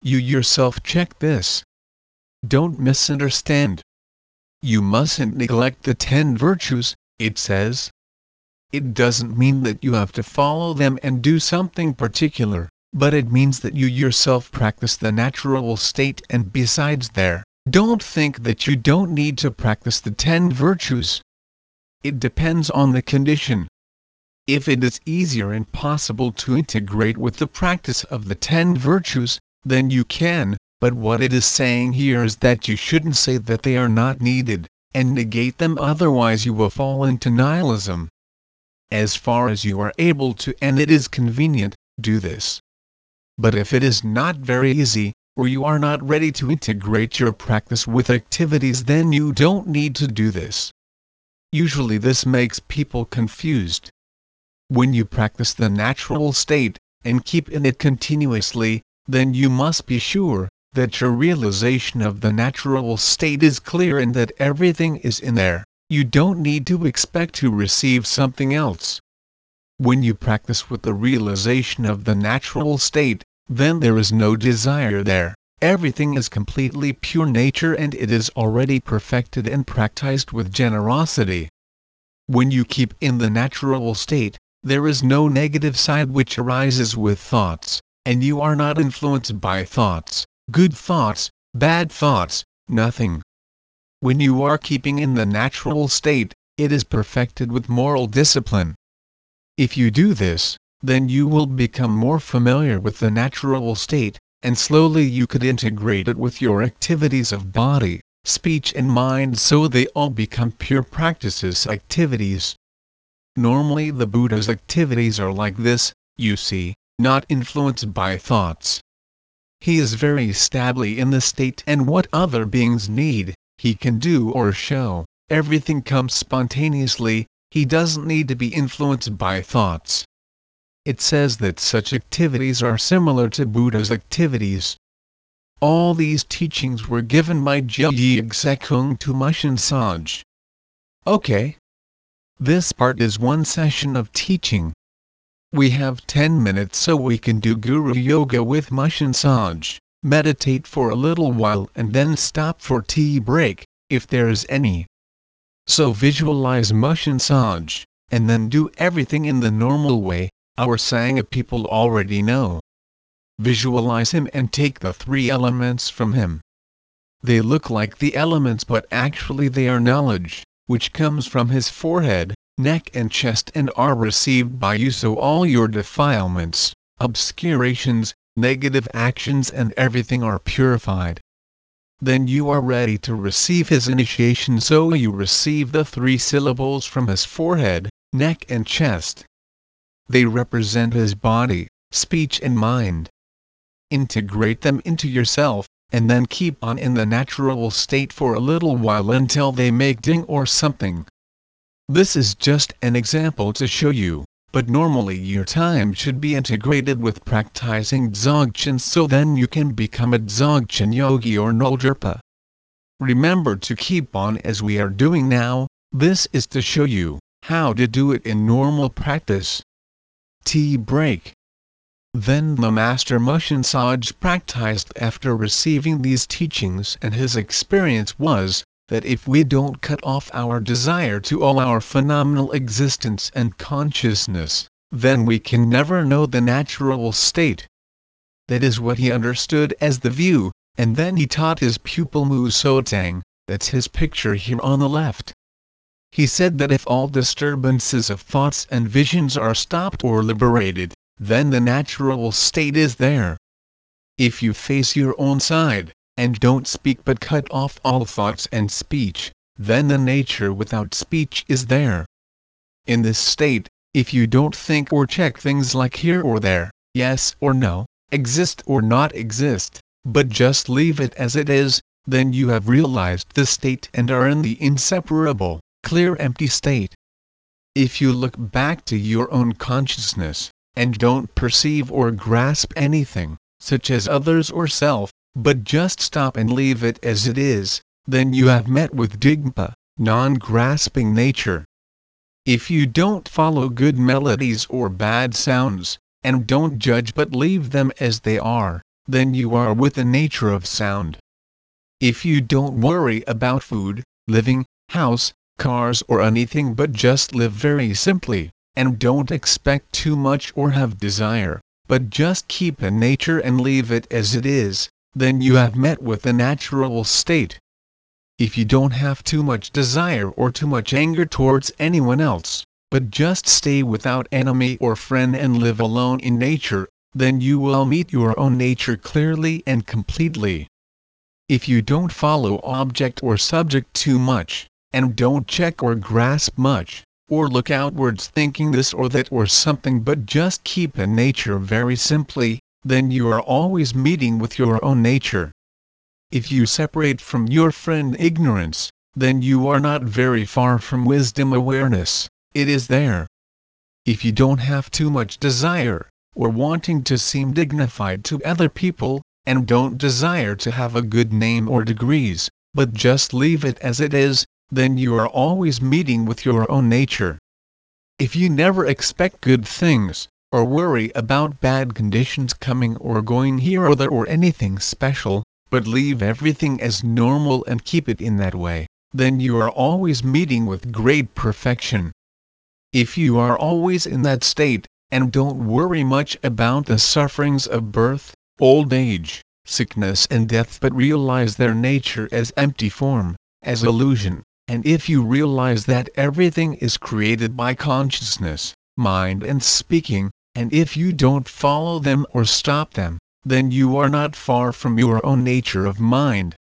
You yourself check this. Don't misunderstand. You mustn't neglect the ten virtues, it says, it doesn't mean that you have to follow them and do something particular, but it means that you yourself practice the natural state and besides there, don't think that you don't need to practice the ten virtues. It depends on the condition. If it is easier and possible to integrate with the practice of the ten virtues, then you can, but what it is saying here is that you shouldn't say that they are not needed, and negate them otherwise you will fall into nihilism as far as you are able to and it is convenient, do this. But if it is not very easy, or you are not ready to integrate your practice with activities then you don't need to do this. Usually this makes people confused. When you practice the natural state, and keep in it continuously, then you must be sure that your realization of the natural state is clear and that everything is in there you don't need to expect to receive something else. When you practice with the realization of the natural state, then there is no desire there, everything is completely pure nature and it is already perfected and practiced with generosity. When you keep in the natural state, there is no negative side which arises with thoughts, and you are not influenced by thoughts, good thoughts, bad thoughts, nothing. When you are keeping in the natural state, it is perfected with moral discipline. If you do this, then you will become more familiar with the natural state, and slowly you could integrate it with your activities of body, speech and mind so they all become pure practices activities. Normally the Buddha's activities are like this, you see, not influenced by thoughts. He is very stably in the state and what other beings need, he can do or show. everything comes spontaneously, he doesn't need to be influenced by thoughts. It says that such activities are similar to Buddha's activities. All these teachings were given by Jigye Dzekung to Mushin Saj. Okay. This part is one session of teaching. We have 10 minutes so we can do Guru Yoga with Mushin Saj, meditate for a little while and then stop for tea break, if there is any. So visualize Mushin Saj, and then do everything in the normal way, our Sangha people already know. Visualize him and take the three elements from him. They look like the elements but actually they are knowledge, which comes from his forehead, neck and chest and are received by you so all your defilements, obscurations, negative actions and everything are purified then you are ready to receive his initiation so you receive the three syllables from his forehead, neck and chest. They represent his body, speech and mind. Integrate them into yourself, and then keep on in the natural state for a little while until they make ding or something. This is just an example to show you but normally your time should be integrated with practicing Dzogchen so then you can become a Dzogchen yogi or Nolgerpa. Remember to keep on as we are doing now, this is to show you how to do it in normal practice. Tea break. Then the Master Mushin Saj practiced after receiving these teachings and his experience was that if we don't cut off our desire to all our phenomenal existence and consciousness, then we can never know the natural state. That is what he understood as the view, and then he taught his pupil Mu Sotang, that's his picture here on the left. He said that if all disturbances of thoughts and visions are stopped or liberated, then the natural state is there. If you face your own side, and don't speak but cut off all thoughts and speech, then the nature without speech is there. In this state, if you don't think or check things like here or there, yes or no, exist or not exist, but just leave it as it is, then you have realized the state and are in the inseparable, clear empty state. If you look back to your own consciousness, and don't perceive or grasp anything, such as others or self, but just stop and leave it as it is, then you have met with Rigpa, non-grasping nature. If you don't follow good melodies or bad sounds, and don't judge but leave them as they are, then you are with the nature of sound. If you don't worry about food, living, house, cars or anything but just live very simply, and don't expect too much or have desire, but just keep in nature and leave it as it is, then you have met with the natural state. If you don't have too much desire or too much anger towards anyone else, but just stay without enemy or friend and live alone in nature, then you will meet your own nature clearly and completely. If you don't follow object or subject too much, and don't check or grasp much, or look outwards thinking this or that or something but just keep in nature very simply, then you are always meeting with your own nature. If you separate from your friend ignorance, then you are not very far from wisdom awareness, it is there. If you don't have too much desire, or wanting to seem dignified to other people, and don't desire to have a good name or degrees, but just leave it as it is, then you are always meeting with your own nature. If you never expect good things, or worry about bad conditions coming or going here or there or anything special, but leave everything as normal and keep it in that way, then you are always meeting with great perfection. If you are always in that state, and don't worry much about the sufferings of birth, old age, sickness and death but realize their nature as empty form, as illusion, and if you realize that everything is created by consciousness, mind and speaking, and if you don't follow them or stop them, then you are not far from your own nature of mind.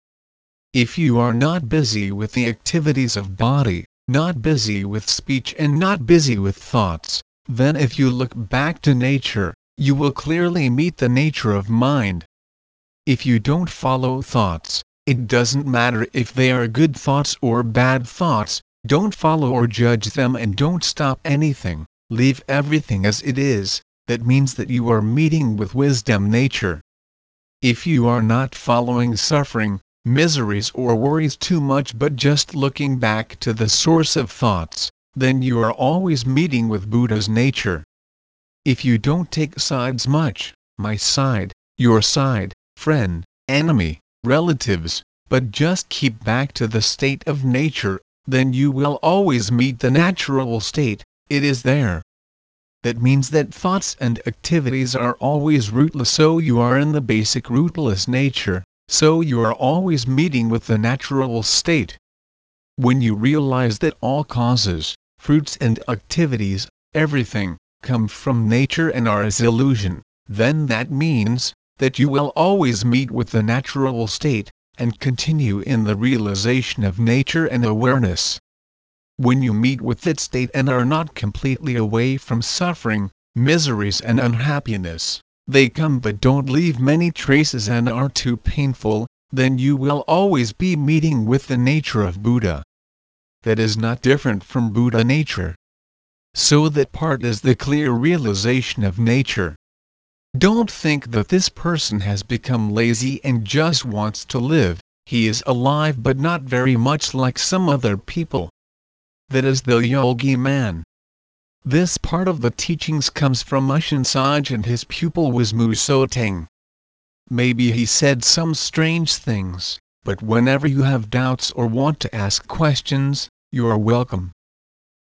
If you are not busy with the activities of body, not busy with speech and not busy with thoughts, then if you look back to nature, you will clearly meet the nature of mind. If you don't follow thoughts, It doesn't matter if they are good thoughts or bad thoughts, don't follow or judge them and don't stop anything, leave everything as it is, that means that you are meeting with wisdom nature. If you are not following suffering, miseries or worries too much but just looking back to the source of thoughts, then you are always meeting with Buddha's nature. If you don't take sides much, my side, your side, friend, enemy, relatives, but just keep back to the state of nature, then you will always meet the natural state, it is there. That means that thoughts and activities are always rootless so you are in the basic rootless nature, so you are always meeting with the natural state. When you realize that all causes, fruits and activities, everything, come from nature and are as illusion, then that means that you will always meet with the natural state, and continue in the realization of nature and awareness. When you meet with that state and are not completely away from suffering, miseries and unhappiness, they come but don't leave many traces and are too painful, then you will always be meeting with the nature of Buddha. That is not different from Buddha nature. So that part is the clear realization of nature. Don't think that this person has become lazy and just wants to live, he is alive but not very much like some other people. That is the yogi man. This part of the teachings comes from Ushin Saj and his pupil was Mu Teng. Maybe he said some strange things, but whenever you have doubts or want to ask questions, you are welcome.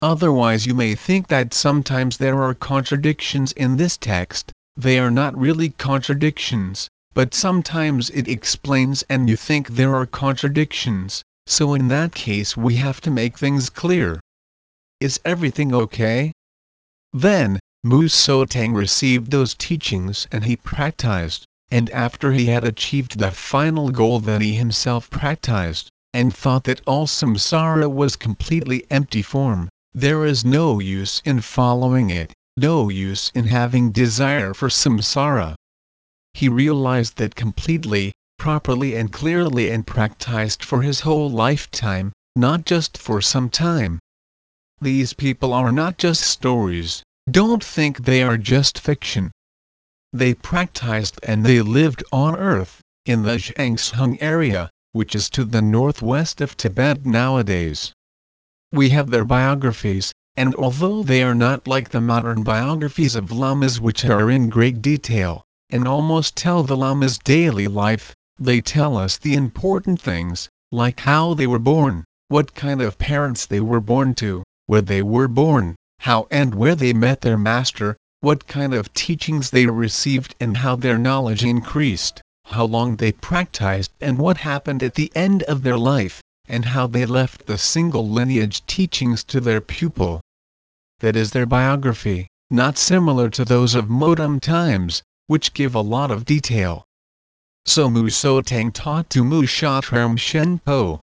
Otherwise you may think that sometimes there are contradictions in this text, they are not really contradictions, but sometimes it explains and you think there are contradictions, so in that case we have to make things clear. Is everything okay? Then, Mu Teng received those teachings and he practiced, and after he had achieved the final goal that he himself practiced, and thought that all samsara was completely empty form, there is no use in following it, no use in having desire for samsara. He realized that completely, properly and clearly and practiced for his whole lifetime, not just for some time. These people are not just stories, don't think they are just fiction. They practiced and they lived on earth, in the Zhangshung area, which is to the northwest of Tibet nowadays. We have their biographies, and although they are not like the modern biographies of lamas which are in great detail, and almost tell the lama's daily life, they tell us the important things, like how they were born, what kind of parents they were born to, where they were born, how and where they met their master, what kind of teachings they received and how their knowledge increased, how long they practiced and what happened at the end of their life, and how they left the single lineage teachings to their pupil. That is their biography, not similar to those of modern times, which give a lot of detail. So Mu Teng taught to Mu Shatram Shenpo.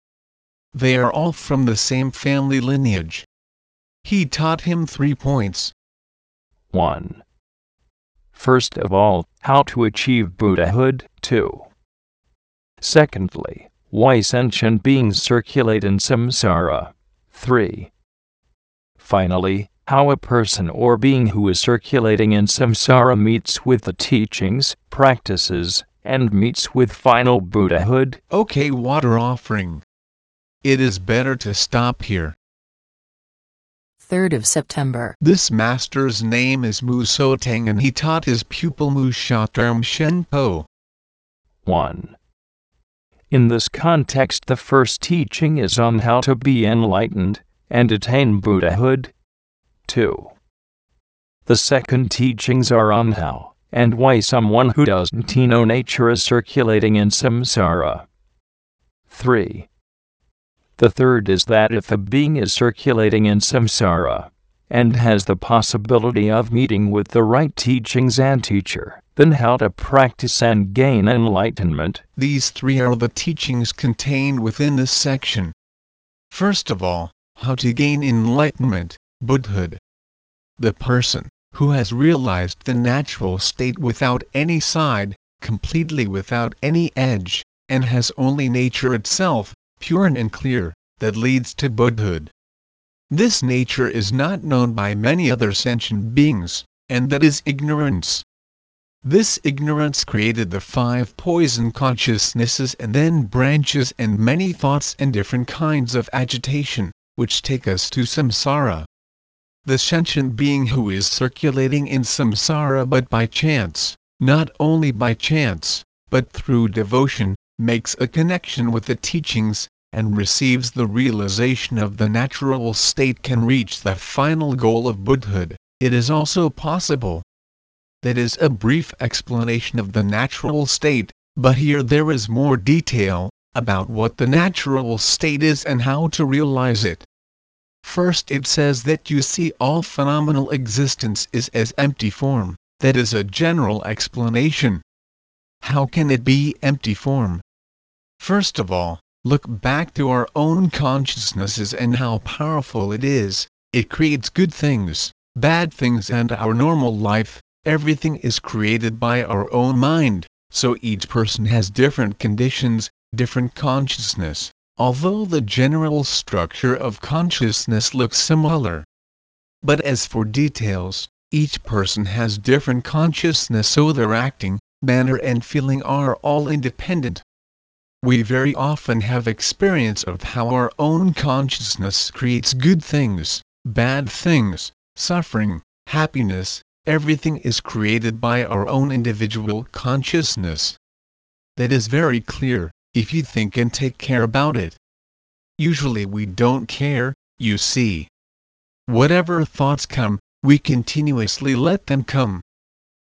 They are all from the same family lineage. He taught him three points. 1. First of all, how to achieve Buddhahood, 2. Secondly, why sentient beings circulate in samsara. 3. Finally, how a person or being who is circulating in samsara meets with the teachings, practices, and meets with final Buddhahood. Okay, water offering. It is better to stop here. 3rd of September. This master's name is Mu Teng and he taught his pupil Mu Shatram Shenpo. 1. In this context, the first teaching is on how to be enlightened and attain Buddhahood. 2. The second teachings are on how and why someone who doesn't know nature is circulating in samsara. 3. The third is that if a being is circulating in samsara and has the possibility of meeting with the right teachings and teacher, then how to practice and gain enlightenment. These three are the teachings contained within this section. First of all, how to gain enlightenment, Buddhahood. The person who has realized the natural state without any side, completely without any edge, and has only nature itself, pure and clear, that leads to Buddhahood. This nature is not known by many other sentient beings, and that is ignorance. This ignorance created the five poison consciousnesses and then branches and many thoughts and different kinds of agitation, which take us to samsara. The sentient being who is circulating in samsara but by chance, not only by chance, but through devotion, makes a connection with the teachings, and receives the realization of the natural state can reach the final goal of Buddhahood, it is also possible. That is a brief explanation of the natural state, but here there is more detail about what the natural state is and how to realize it. First it says that you see all phenomenal existence is as empty form, that is a general explanation. How can it be empty form? First of all, look back to our own consciousnesses and how powerful it is. It creates good things, bad things and our normal life, everything is created by our own mind, so each person has different conditions, different consciousness, although the general structure of consciousness looks similar. But as for details, each person has different consciousness so their acting, manner and feeling are all independent. We very often have experience of how our own consciousness creates good things, bad things, suffering, happiness, everything is created by our own individual consciousness. That is very clear, if you think and take care about it. Usually we don't care, you see. Whatever thoughts come, we continuously let them come.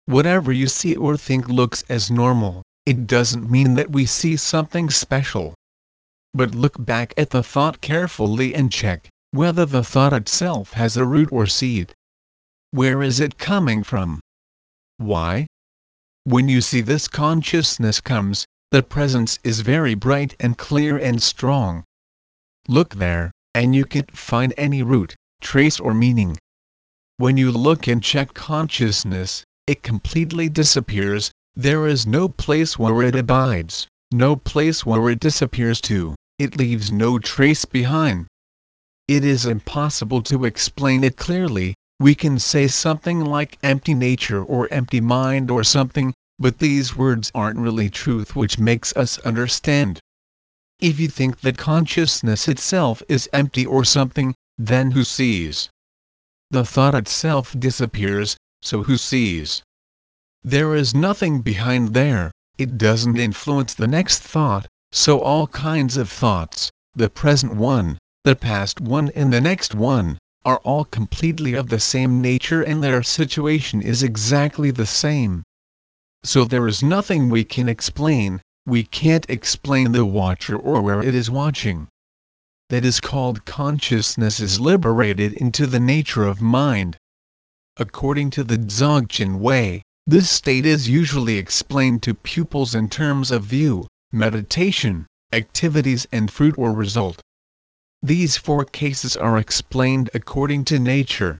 Whatever you see or think looks as normal, it doesn't mean that we see something special. But look back at the thought carefully and check whether the thought itself has a root or seed. Where is it coming from? Why? When you see this consciousness comes, the presence is very bright and clear and strong. Look there, and you can't find any root, trace or meaning. When you look and check consciousness, it completely disappears, there is no place where it abides, no place where it disappears to, it leaves no trace behind. It is impossible to explain it clearly, we can say something like empty nature or empty mind or something, but these words aren't really truth which makes us understand. If you think that consciousness itself is empty or something, then who sees? The thought itself disappears, so who sees? There is nothing behind there, it doesn't influence the next thought, so all kinds of thoughts, the present one, the past one and the next one, are all completely of the same nature and their situation is exactly the same. So there is nothing we can explain, we can't explain the watcher or where it is watching. That is called consciousness is liberated into the nature of mind. According to the Dzogchen way, this state is usually explained to pupils in terms of view, meditation, activities and fruit or result. These four cases are explained according to nature.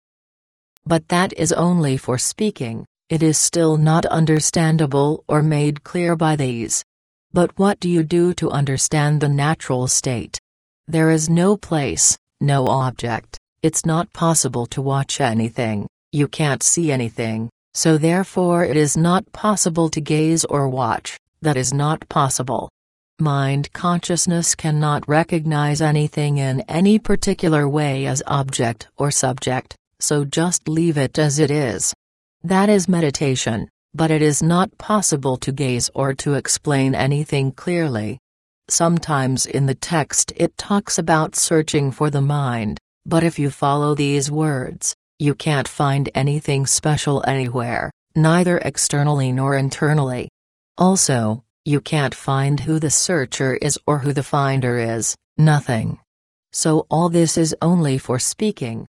But that is only for speaking, it is still not understandable or made clear by these. But what do you do to understand the natural state? There is no place, no object, it's not possible to watch anything, you can't see anything, so therefore it is not possible to gaze or watch, that is not possible. Mind consciousness cannot recognize anything in any particular way as object or subject, so just leave it as it is. That is meditation, but it is not possible to gaze or to explain anything clearly. Sometimes in the text it talks about searching for the mind, but if you follow these words, you can't find anything special anywhere, neither externally nor internally. Also, you can't find who the searcher is or who the finder is, nothing. So all this is only for speaking.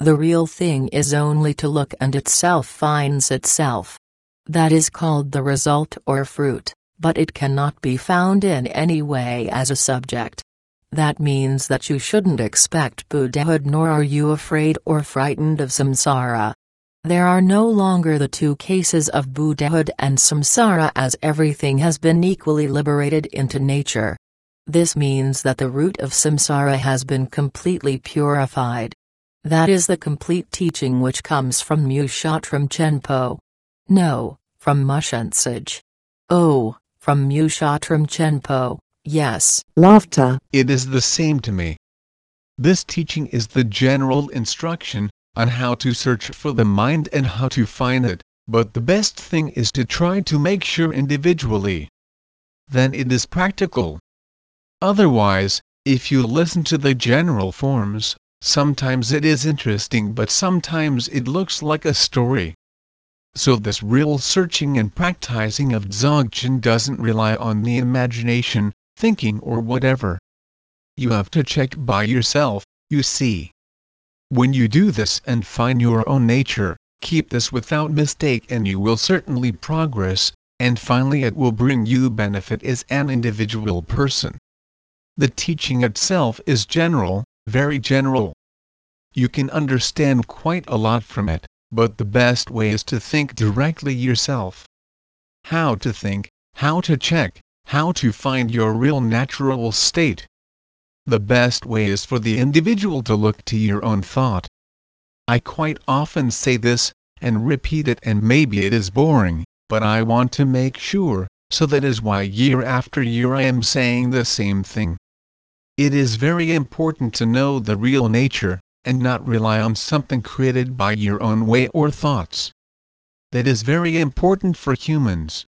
The real thing is only to look and itself finds itself. That is called the result or fruit, but it cannot be found in any way as a subject. That means that you shouldn't expect Buddhahood nor are you afraid or frightened of samsara. There are no longer the two cases of Buddhahood and samsara as everything has been equally liberated into nature. This means that the root of samsara has been completely purified. That is the complete teaching which comes from Mushotram Chenpo. No, from Mushensage. Oh, from Mushotram Chenpo, yes. Laughter. It is the same to me. This teaching is the general instruction on how to search for the mind and how to find it, but the best thing is to try to make sure individually. Then it is practical. Otherwise, if you listen to the general forms, sometimes it is interesting but sometimes it looks like a story. So this real searching and practicing of Dzogchen doesn't rely on the imagination, thinking or whatever. You have to check by yourself, you see. When you do this and find your own nature, keep this without mistake and you will certainly progress, and finally it will bring you benefit as an individual person. The teaching itself is general, very general. You can understand quite a lot from it, but the best way is to think directly yourself. How to think, how to check, how to find your real natural state. The best way is for the individual to look to your own thought. I quite often say this, and repeat it and maybe it is boring, but I want to make sure, so that is why year after year I am saying the same thing. It is very important to know the real nature, and not rely on something created by your own way or thoughts. That is very important for humans.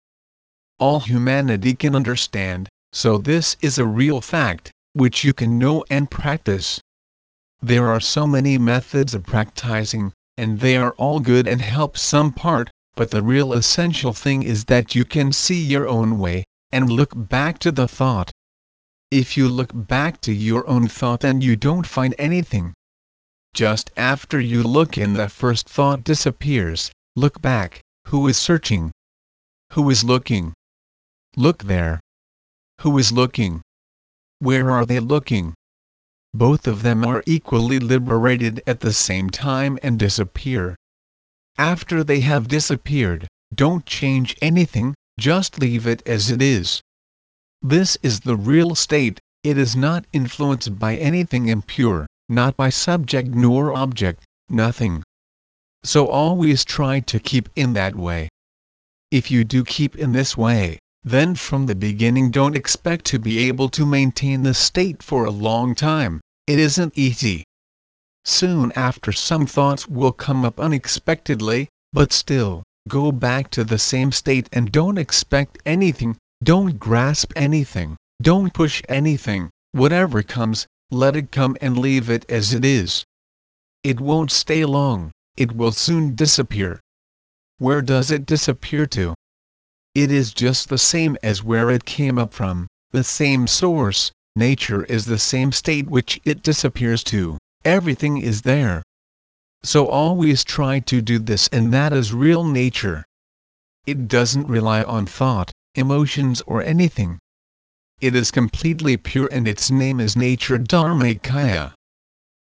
All humanity can understand, so this is a real fact which you can know and practice. There are so many methods of practicing, and they are all good and help some part, but the real essential thing is that you can see your own way, and look back to the thought. If you look back to your own thought and you don't find anything, just after you look in the first thought disappears, look back, who is searching? Who is looking? Look there. Who is looking? Where are they looking? Both of them are equally liberated at the same time and disappear. After they have disappeared, don't change anything, just leave it as it is. This is the real state, it is not influenced by anything impure, not by subject nor object, nothing. So always try to keep in that way. If you do keep in this way, then from the beginning don't expect to be able to maintain the state for a long time, it isn't easy. Soon after some thoughts will come up unexpectedly, but still, go back to the same state and don't expect anything, don't grasp anything, don't push anything, whatever comes, let it come and leave it as it is. It won't stay long, it will soon disappear. Where does it disappear to? It is just the same as where it came up from, the same source, nature is the same state which it disappears to, everything is there. So always try to do this and that is real nature. It doesn't rely on thought, emotions or anything. It is completely pure and its name is nature Dharmakaya.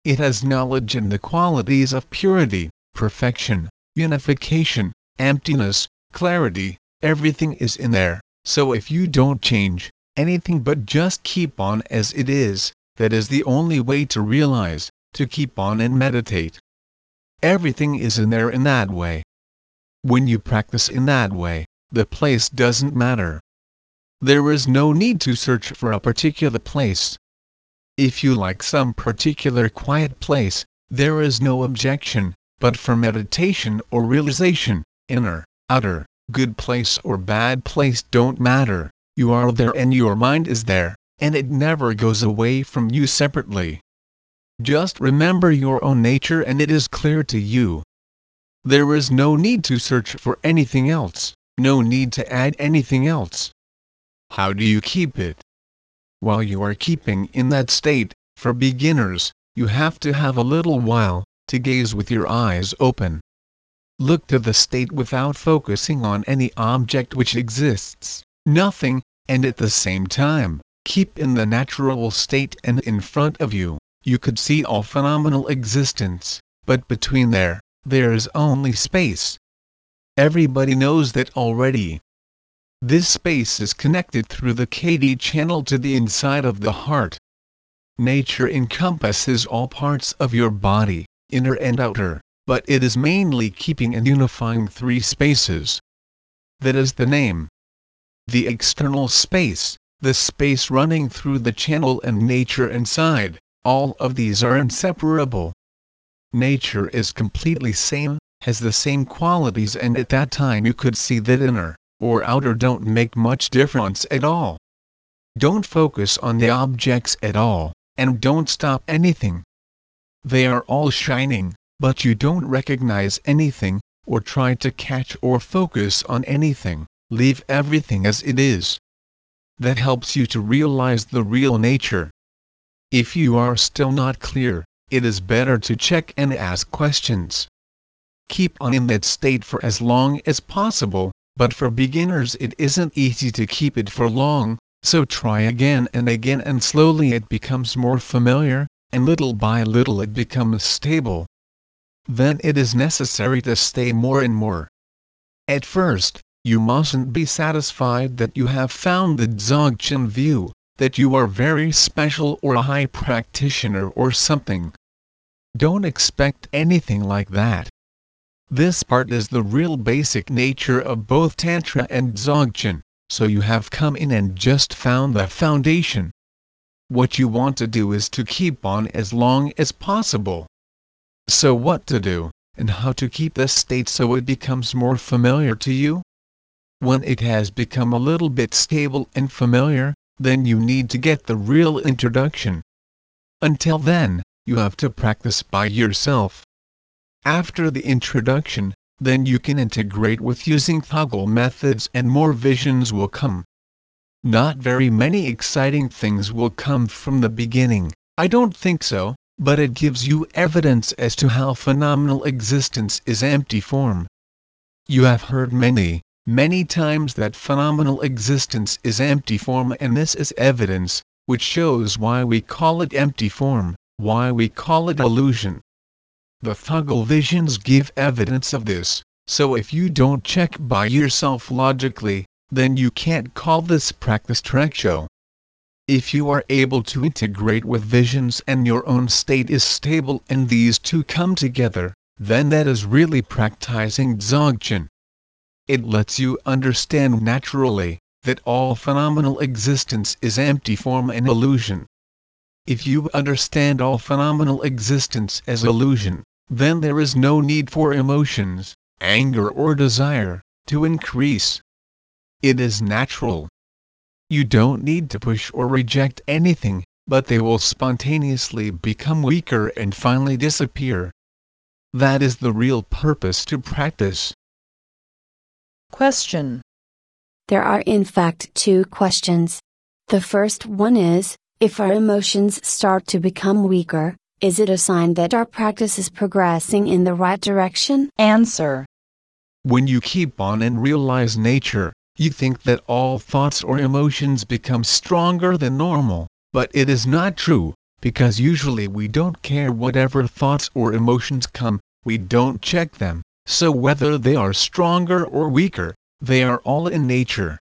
It has knowledge and the qualities of purity, perfection, unification, emptiness, clarity, everything is in there, so if you don't change anything but just keep on as it is, that is the only way to realize, to keep on and meditate. Everything is in there in that way. When you practice in that way, the place doesn't matter. There is no need to search for a particular place. If you like some particular quiet place, there is no objection, but for meditation or realization, inner, outer, good place or bad place don't matter, you are there and your mind is there, and it never goes away from you separately. Just remember your own nature and it is clear to you. There is no need to search for anything else, no need to add anything else. How do you keep it? While you are keeping in that state, for beginners, you have to have a little while, to gaze with your eyes open. Look to the state without focusing on any object which exists, nothing, and at the same time, keep in the natural state and in front of you, you could see all phenomenal existence, but between there, there is only space. Everybody knows that already. This space is connected through the Kati channel to the inside of the heart. Nature encompasses all parts of your body, inner and outer, but it is mainly keeping and unifying three spaces. That is the name. The external space, the space running through the channel and nature inside, all of these are inseparable. Nature is completely same, has the same qualities and at that time you could see that inner or outer don't make much difference at all. Don't focus on the objects at all, and don't stop anything. They are all shining, but you don't recognize anything, or try to catch or focus on anything, leave everything as it is. That helps you to realize the real nature. If you are still not clear, it is better to check and ask questions. Keep on in that state for as long as possible, but for beginners it isn't easy to keep it for long, so try again and again and slowly it becomes more familiar, and little by little it becomes stable. Then it is necessary to stay more and more. At first, you mustn't be satisfied that you have found the Dzogchen view, that you are very special or a high practitioner or something. Don't expect anything like that. This part is the real basic nature of both Tantra and Dzogchen, so you have come in and just found the foundation. What you want to do is to keep on as long as possible. So what to do, and how to keep this state so it becomes more familiar to you? When it has become a little bit stable and familiar, then you need to get the real introduction. Until then, you have to practice by yourself. After the introduction, then you can integrate with using Thögal methods and more visions will come. Not very many exciting things will come from the beginning, I don't think so, but it gives you evidence as to how phenomenal existence is empty form. You have heard many, many times that phenomenal existence is empty form and this is evidence, which shows why we call it empty form, why we call it illusion. The Thögal visions give evidence of this, so if you don't check by yourself logically, then you can't call this practice Trekchö. If you are able to integrate with visions and your own state is stable and these two come together, then that is really practicing Dzogchen. It lets you understand naturally that all phenomenal existence is empty form and illusion. If you understand all phenomenal existence as illusion, then there is no need for emotions, anger or desire, to increase. It is natural. You don't need to push or reject anything, but they will spontaneously become weaker and finally disappear. That is the real purpose to practice. Question. There are in fact two questions. The first one is if our emotions start to become weaker, is it a sign that our practice is progressing in the right direction? Answer. When you keep on and realize nature, you think that all thoughts or emotions become stronger than normal, but it is not true, because usually we don't care whatever thoughts or emotions come, we don't check them, so whether they are stronger or weaker, they are all in nature.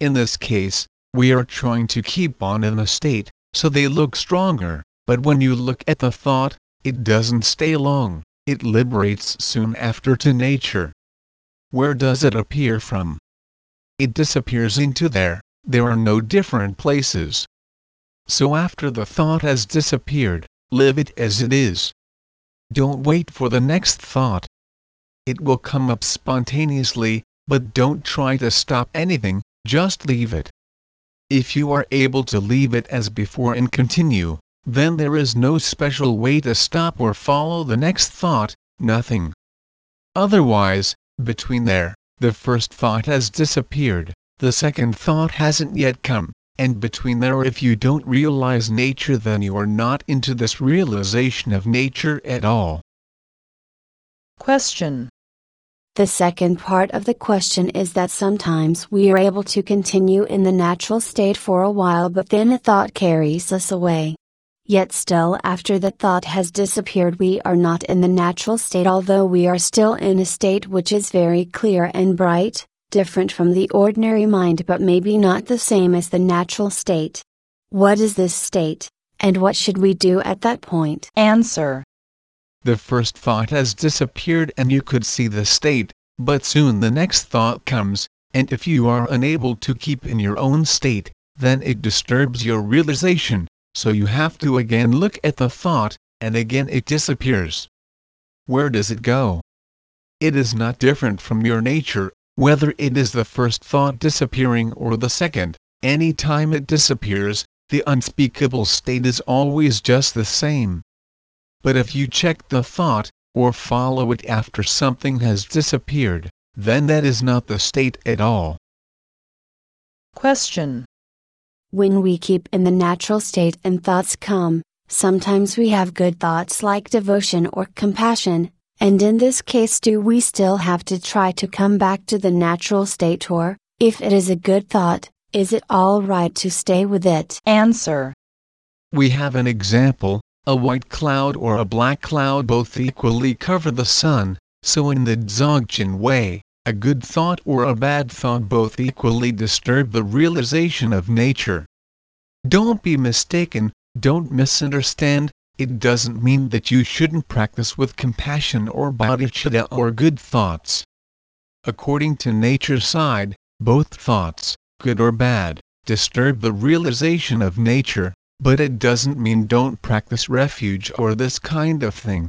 In this case, we are trying to keep on in a state, so they look stronger, but when you look at the thought, it doesn't stay long, it liberates soon after to nature. Where does it appear from? It disappears into there, there are no different places. So after the thought has disappeared, live it as it is. Don't wait for the next thought. It will come up spontaneously, but don't try to stop anything, just leave it. If you are able to leave it as before and continue, then there is no special way to stop or follow the next thought, nothing. Otherwise, between there, the first thought has disappeared, the second thought hasn't yet come, and between there if you don't realize nature then you are not into this realization of nature at all. Question. The second part of the question is that sometimes we are able to continue in the natural state for a while but then a thought carries us away. Yet still after the thought has disappeared we are not in the natural state although we are still in a state which is very clear and bright, different from the ordinary mind but maybe not the same as the natural state. What is this state, and what should we do at that point? Answer. The first thought has disappeared and you could see the state, but soon the next thought comes, and if you are unable to keep in your own state, then it disturbs your realization so you have to again look at the thought, and again it disappears. Where does it go? It is not different from your nature, whether it is the first thought disappearing or the second, any time it disappears, the unspeakable state is always just the same. But if you check the thought, or follow it after something has disappeared, then that is not the state at all. Question. When we keep in the natural state and thoughts come, sometimes we have good thoughts like devotion or compassion, and in this case, do we still have to try to come back to the natural state or, if it is a good thought, is it all right to stay with it? Answer. We have an example a white cloud or a black cloud both equally cover the sun, so in the Dzogchen way, a good thought or a bad thought both equally disturb the realization of nature. Don't be mistaken, don't misunderstand, it doesn't mean that you shouldn't practice with compassion or bodhicitta or good thoughts. According to nature's side, both thoughts, good or bad, disturb the realization of nature, but it doesn't mean don't practice refuge or this kind of thing.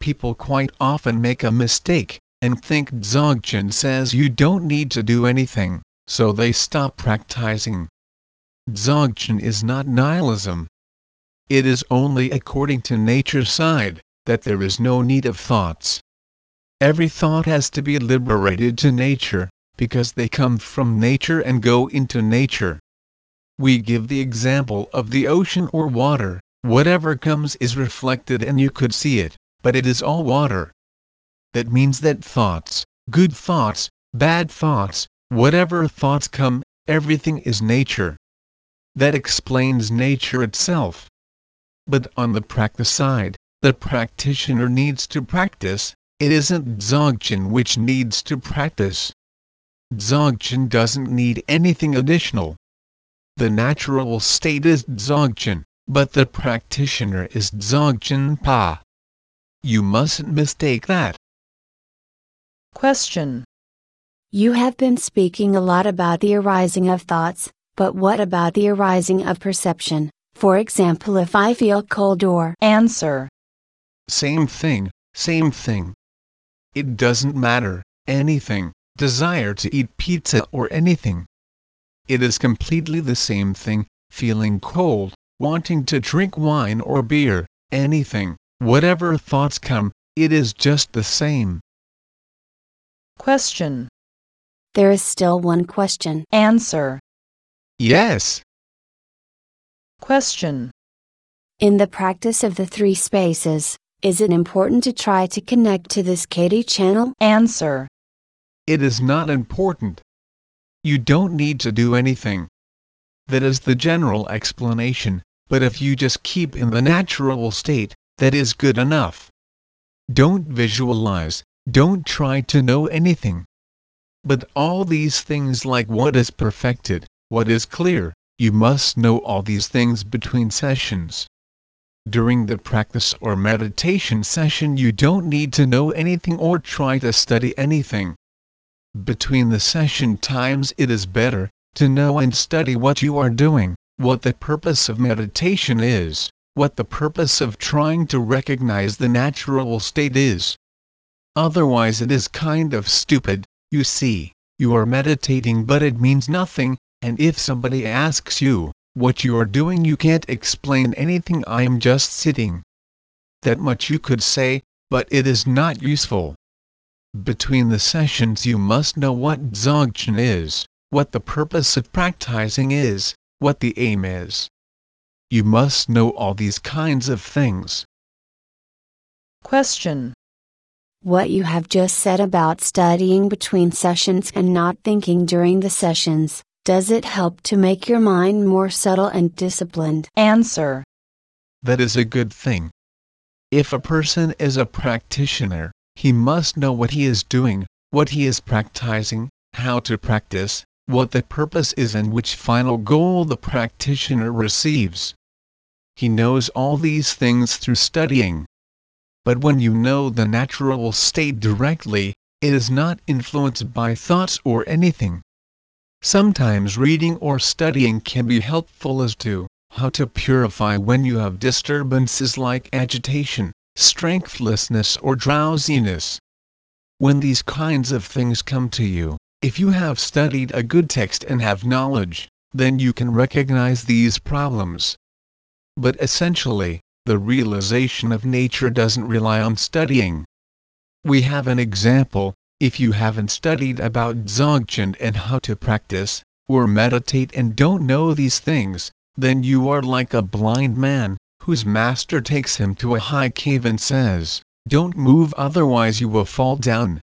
People quite often make a mistake, and think Dzogchen says you don't need to do anything, so they stop practicing. Dzogchen is not nihilism. It is only according to nature's side, that there is no need of thoughts. Every thought has to be liberated to nature, because they come from nature and go into nature. We give the example of the ocean or water, whatever comes is reflected and you could see it, but it is all water that means that thoughts, good thoughts, bad thoughts, whatever thoughts come, everything is nature. That explains nature itself. But on the practice side, the practitioner needs to practice, it isn't Dzogchen which needs to practice. Dzogchen doesn't need anything additional. The natural state is Dzogchen, but the practitioner is Dzogchen Pa. You mustn't mistake that. Question. You have been speaking a lot about the arising of thoughts, but what about the arising of perception? For example, if I feel cold or. Answer. Same thing, same thing. It doesn't matter, anything, desire to eat pizza or anything. It is completely the same thing, feeling cold, wanting to drink wine or beer, anything, whatever thoughts come, it is just the same. Question. There is still one question. Answer. Yes. Question. In the practice of the three spaces, is it important to try to connect to this Kati channel? Answer. It is not important. You don't need to do anything. That is the general explanation, but if you just keep in the natural state, that is good enough. Don't visualize, don't try to know anything. But all these things like what is perfected, what is clear, you must know all these things between sessions. During the practice or meditation session you don't need to know anything or try to study anything. Between the session times it is better to know and study what you are doing, what the purpose of meditation is, what the purpose of trying to recognize the natural state is. Otherwise it is kind of stupid, you see, you are meditating but it means nothing, and if somebody asks you, what you are doing you can't explain anything I am just sitting. That much you could say, but it is not useful. Between the sessions you must know what Dzogchen is, what the purpose of practicing is, what the aim is. You must know all these kinds of things. Question. What you have just said about studying between sessions and not thinking during the sessions, does it help to make your mind more subtle and disciplined? Answer. that is a good thing. If a person is a practitioner, he must know what he is doing, what he is practicing, how to practice, what the purpose is and which final goal the practitioner receives. He knows all these things through studying. But when you know the natural state directly, it is not influenced by thoughts or anything. Sometimes reading or studying can be helpful as to how to purify when you have disturbances like agitation, strengthlessness or drowsiness. When these kinds of things come to you, if you have studied a good text and have knowledge, then you can recognize these problems. But essentially, the realization of nature doesn't rely on studying. We have an example, if you haven't studied about Dzogchen and how to practice, or meditate and don't know these things, then you are like a blind man, whose master takes him to a high cave and says, Don't move otherwise you will fall down.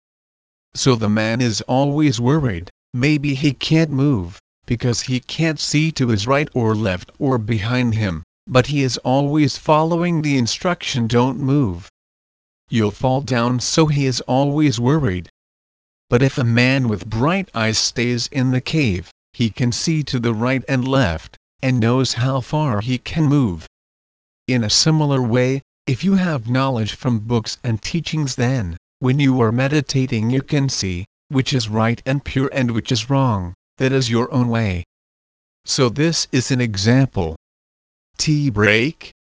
So the man is always worried, maybe he can't move, because he can't see to his right or left or behind him, but he is always following the instruction don't move. You'll fall down so he is always worried. But if a man with bright eyes stays in the cave, he can see to the right and left, and knows how far he can move. In a similar way, if you have knowledge from books and teachings then, when you are meditating you can see, which is right and pure and which is wrong, that is your own way. So this is an example. Tea break?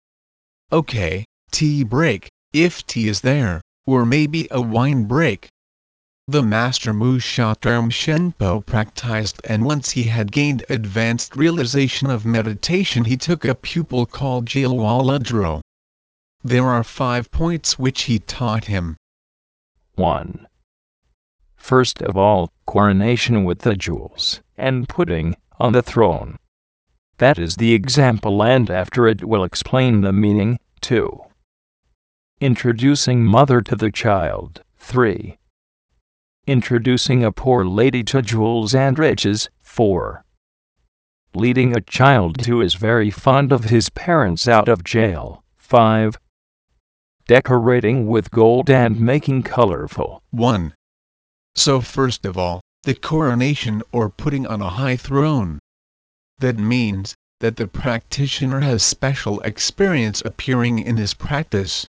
Okay, tea break, if tea is there, or maybe a wine break. The master Mu Term Shenpo practiced and once he had gained advanced realization of meditation he took a pupil called Jalwaladro. There are five points which he taught him. 1. First of all, coronation with the jewels, and putting on the throne. That is the example, and after it will explain the meaning. too. Introducing mother to the child. 3. Introducing a poor lady to jewels and riches. 4. Leading a child who is very fond of his parents out of jail. 5 decorating with gold and making colorful. 1. So first of all, the coronation or putting on a high throne. That means that the practitioner has special experience appearing in his practice.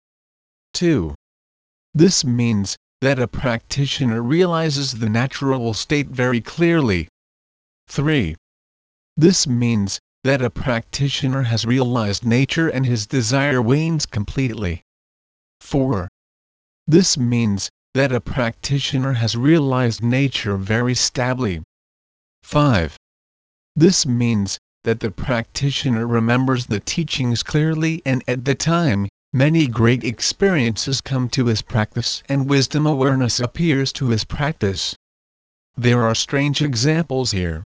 2. This means that a practitioner realizes the natural state very clearly. 3. This means that a practitioner has realized nature and his desire wanes completely. 4. This means that a practitioner has realized nature very stably. 5. This means that the practitioner remembers the teachings clearly and at the time, many great experiences come to his practice and wisdom awareness appears to his practice. There are strange examples here.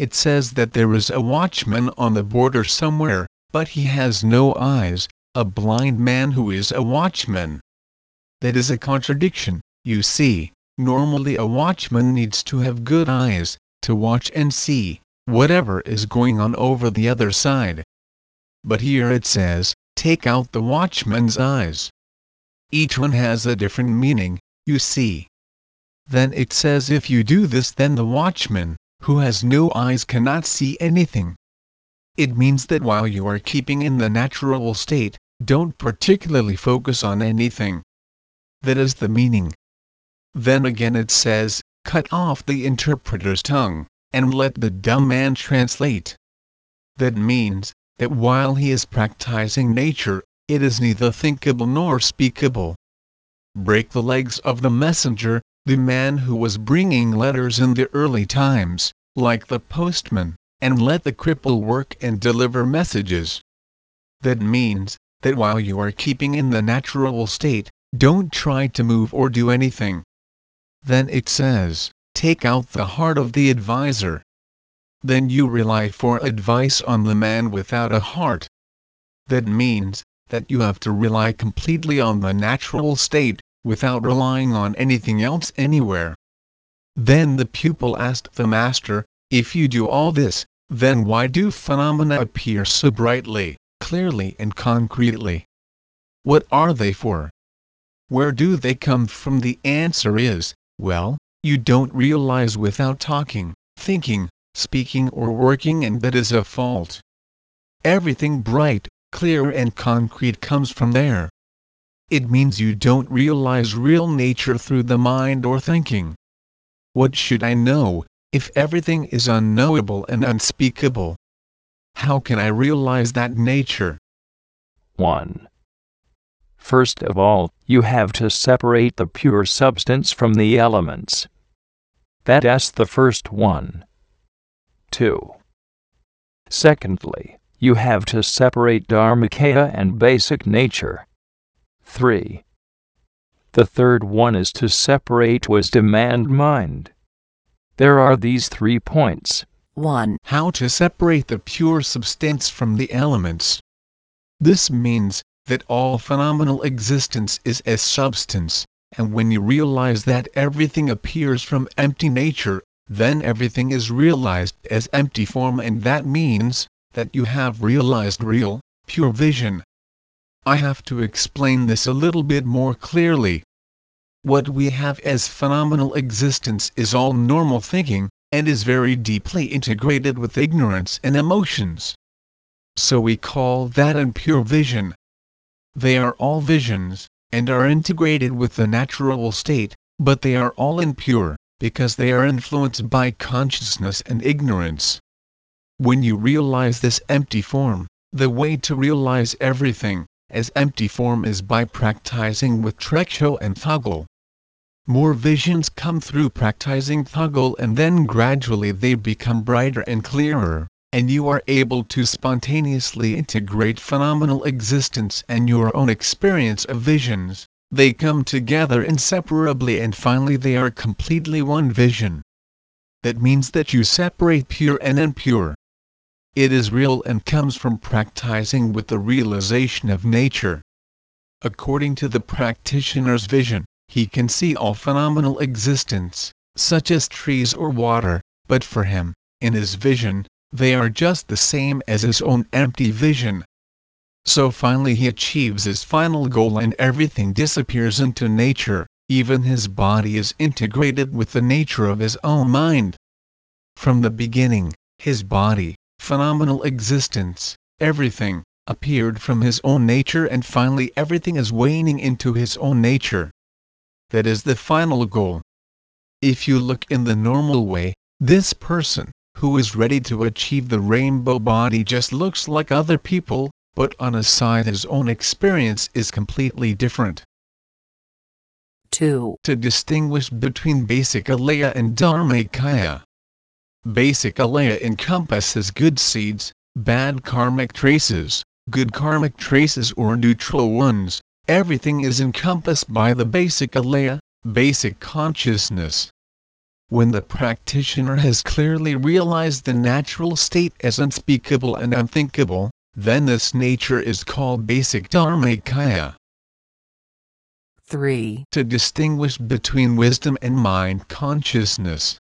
It says that there is a watchman on the border somewhere, but he has no eyes, a blind man who is a watchman. That is a contradiction, you see. Normally a watchman needs to have good eyes, to watch and see, whatever is going on over the other side. But here it says, take out the watchman's eyes. Each one has a different meaning, you see. Then it says if you do this then the watchman, who has no eyes cannot see anything. It means that while you are keeping in the natural state, don't particularly focus on anything. That is the meaning. Then again it says, cut off the interpreter's tongue, and let the dumb man translate. That means, that while he is practicing nature, it is neither thinkable nor speakable. Break the legs of the messenger, the man who was bringing letters in the early times, like the postman and let the cripple work and deliver messages. That means, that while you are keeping in the natural state, don't try to move or do anything. Then it says, take out the heart of the advisor. Then you rely for advice on the man without a heart. That means, that you have to rely completely on the natural state, without relying on anything else anywhere. Then the pupil asked the master, if you do all this, then why do phenomena appear so brightly, clearly and concretely. What are they for? Where do they come from? The answer is, well, you don't realize without talking, thinking, speaking or working and that is a fault. Everything bright, clear and concrete comes from there. It means you don't realize real nature through the mind or thinking. What should I know, if everything is unknowable and unspeakable? How can I realize that nature? 1. First of all, you have to separate the pure substance from the elements. That's the first one. 2. Secondly, you have to separate Dharmakaya and basic nature. 3. The third one is to separate wisdom and mind. There are these three points. 1. How to separate the pure substance from the elements. This means that all phenomenal existence is as substance, and when you realize that everything appears from empty nature, then everything is realized as empty form and that means that you have realized real, pure vision. I have to explain this a little bit more clearly. What we have as phenomenal existence is all normal thinking, and is very deeply integrated with ignorance and emotions. So we call that impure vision. They are all visions, and are integrated with the natural state, but they are all impure, because they are influenced by consciousness and ignorance. When you realize this empty form, the way to realize everything, as empty form is by practicing with Trekchö and Thögal. More visions come through practicing Thögal and then gradually they become brighter and clearer, and you are able to spontaneously integrate phenomenal existence and your own experience of visions. They come together inseparably and finally they are completely one vision. That means that you separate pure and impure. It is real and comes from practicing with the realization of nature. According to the practitioner's vision, he can see all phenomenal existence, such as trees or water, but for him, in his vision, they are just the same as his own empty vision. So finally he achieves his final goal and everything disappears into nature, even his body is integrated with the nature of his own mind. From the beginning, his body, phenomenal existence, everything, appeared from his own nature and finally everything is waning into his own nature. That is the final goal. If you look in the normal way, this person, who is ready to achieve the rainbow body just looks like other people, but on a side his own experience is completely different. 2. To distinguish between basic alaya and dharmakaya. Basic alaya encompasses good seeds, bad karmic traces, good karmic traces or neutral ones. Everything is encompassed by the basic alaya, basic consciousness. When the practitioner has clearly realized the natural state as unspeakable and unthinkable, then this nature is called basic dharmakaya. 3. To distinguish between wisdom and mind consciousness.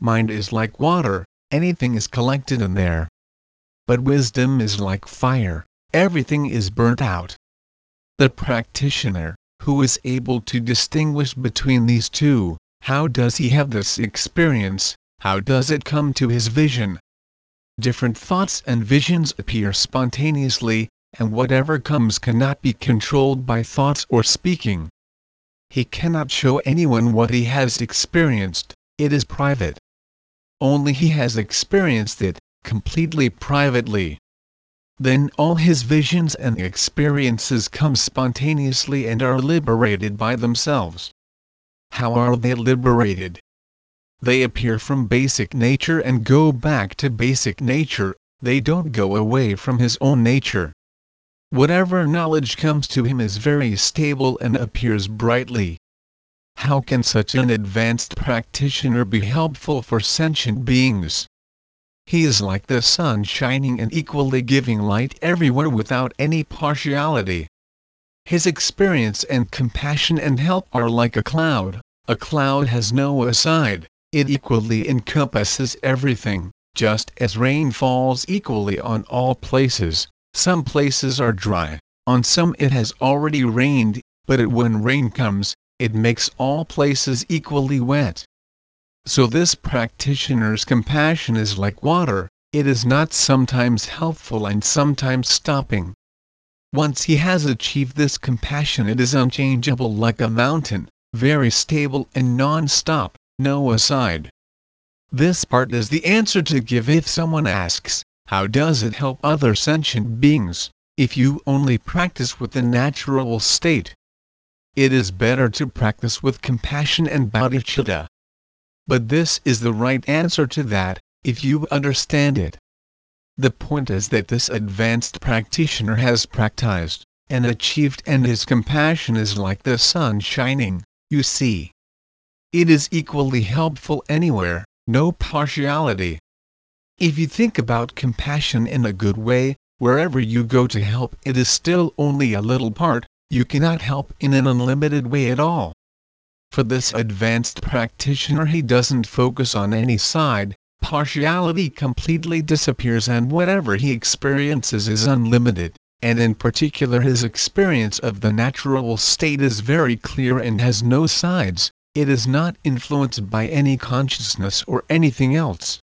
Mind is like water, anything is collected in there. But wisdom is like fire, everything is burnt out. The practitioner, who is able to distinguish between these two, how does he have this experience, how does it come to his vision? Different thoughts and visions appear spontaneously, and whatever comes cannot be controlled by thoughts or speaking. He cannot show anyone what he has experienced, it is private only he has experienced it, completely privately. Then all his visions and experiences come spontaneously and are liberated by themselves. How are they liberated? They appear from basic nature and go back to basic nature, they don't go away from his own nature. Whatever knowledge comes to him is very stable and appears brightly. How can such an advanced practitioner be helpful for sentient beings? He is like the sun shining and equally giving light everywhere without any partiality. His experience and compassion and help are like a cloud, a cloud has no aside, it equally encompasses everything, just as rain falls equally on all places, Some places are dry, on some it has already rained, but it, when rain comes, it makes all places equally wet. So this practitioner's compassion is like water, it is not sometimes helpful and sometimes stopping. Once he has achieved this compassion it is unchangeable like a mountain, very stable and non-stop, no aside. This part is the answer to give if someone asks, how does it help other sentient beings, if you only practice with the natural state? It is better to practice with compassion and bodhicitta. But this is the right answer to that, if you understand it. The point is that this advanced practitioner has practiced, and achieved and his compassion is like the sun shining, you see. It is equally helpful anywhere, no partiality. If you think about compassion in a good way, wherever you go to help it is still only a little part, you cannot help in an unlimited way at all. For this advanced practitioner he doesn't focus on any side, partiality completely disappears and whatever he experiences is unlimited, and in particular his experience of the natural state is very clear and has no sides, it is not influenced by any consciousness or anything else.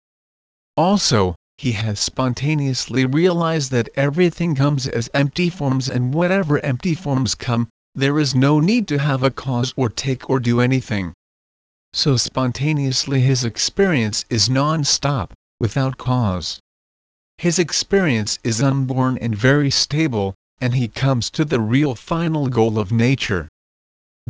Also, he has spontaneously realized that everything comes as empty forms and whatever empty forms come, there is no need to have a cause or take or do anything. So spontaneously his experience is non-stop, without cause. His experience is unborn and very stable, and he comes to the real final goal of nature.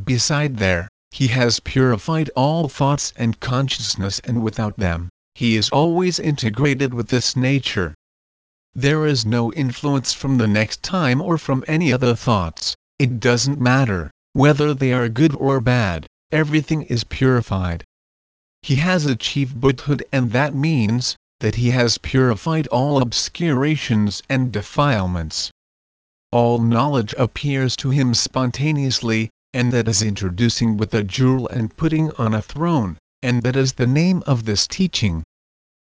Beside there, he has purified all thoughts and consciousness and without them, he is always integrated with this nature. There is no influence from the next time or from any other thoughts, it doesn't matter, whether they are good or bad, everything is purified. He has achieved Buddhahood and that means, that he has purified all obscurations and defilements. All knowledge appears to him spontaneously, and that is introducing with a jewel and putting on a throne, and that is the name of this teaching.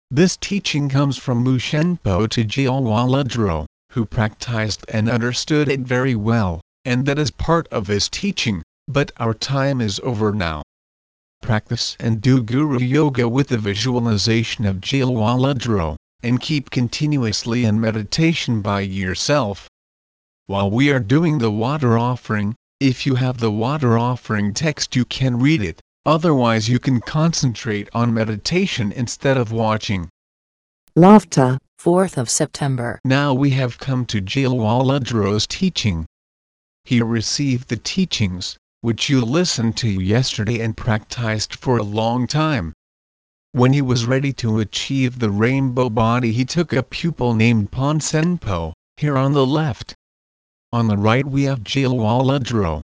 This teaching comes from Mushenpo to who practiced and understood it very well and that is part of his teaching, but our time is over now. Practice and do Guru Yoga with the visualization of Jalwaladro, and keep continuously in meditation by yourself. While we are doing the water offering, if you have the water offering text you can read it, otherwise you can concentrate on meditation instead of watching. Laughter. 4th of September. Now we have come to Jalwaladro's teaching he received the teachings, which you listened to yesterday and practiced for a long time. When he was ready to achieve the rainbow body he took a pupil named Ponsenpo, here on the left. On the right we have Jalwaladro.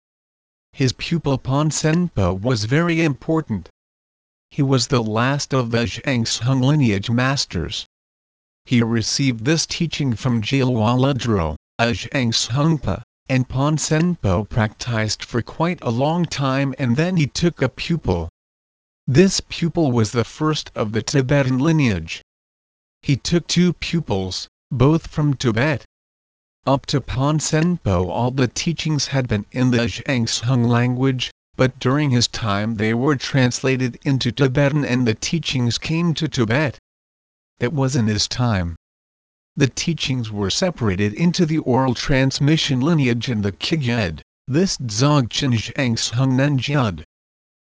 His pupil Ponsenpo was very important. He was the last of the Zhangshung lineage masters. He received this teaching from Jalwaladro, a Zhangshungpa, and Ponsenpo practiced for quite a long time and then he took a pupil. This pupil was the first of the Tibetan lineage. He took two pupils, both from Tibet. Up to Ponsenpo all the teachings had been in the Zhangshung language, but during his time they were translated into Tibetan and the teachings came to Tibet. It was in his time the teachings were separated into the oral transmission lineage and the Kigyud, this Dzogchen Zhangshung Nenjud.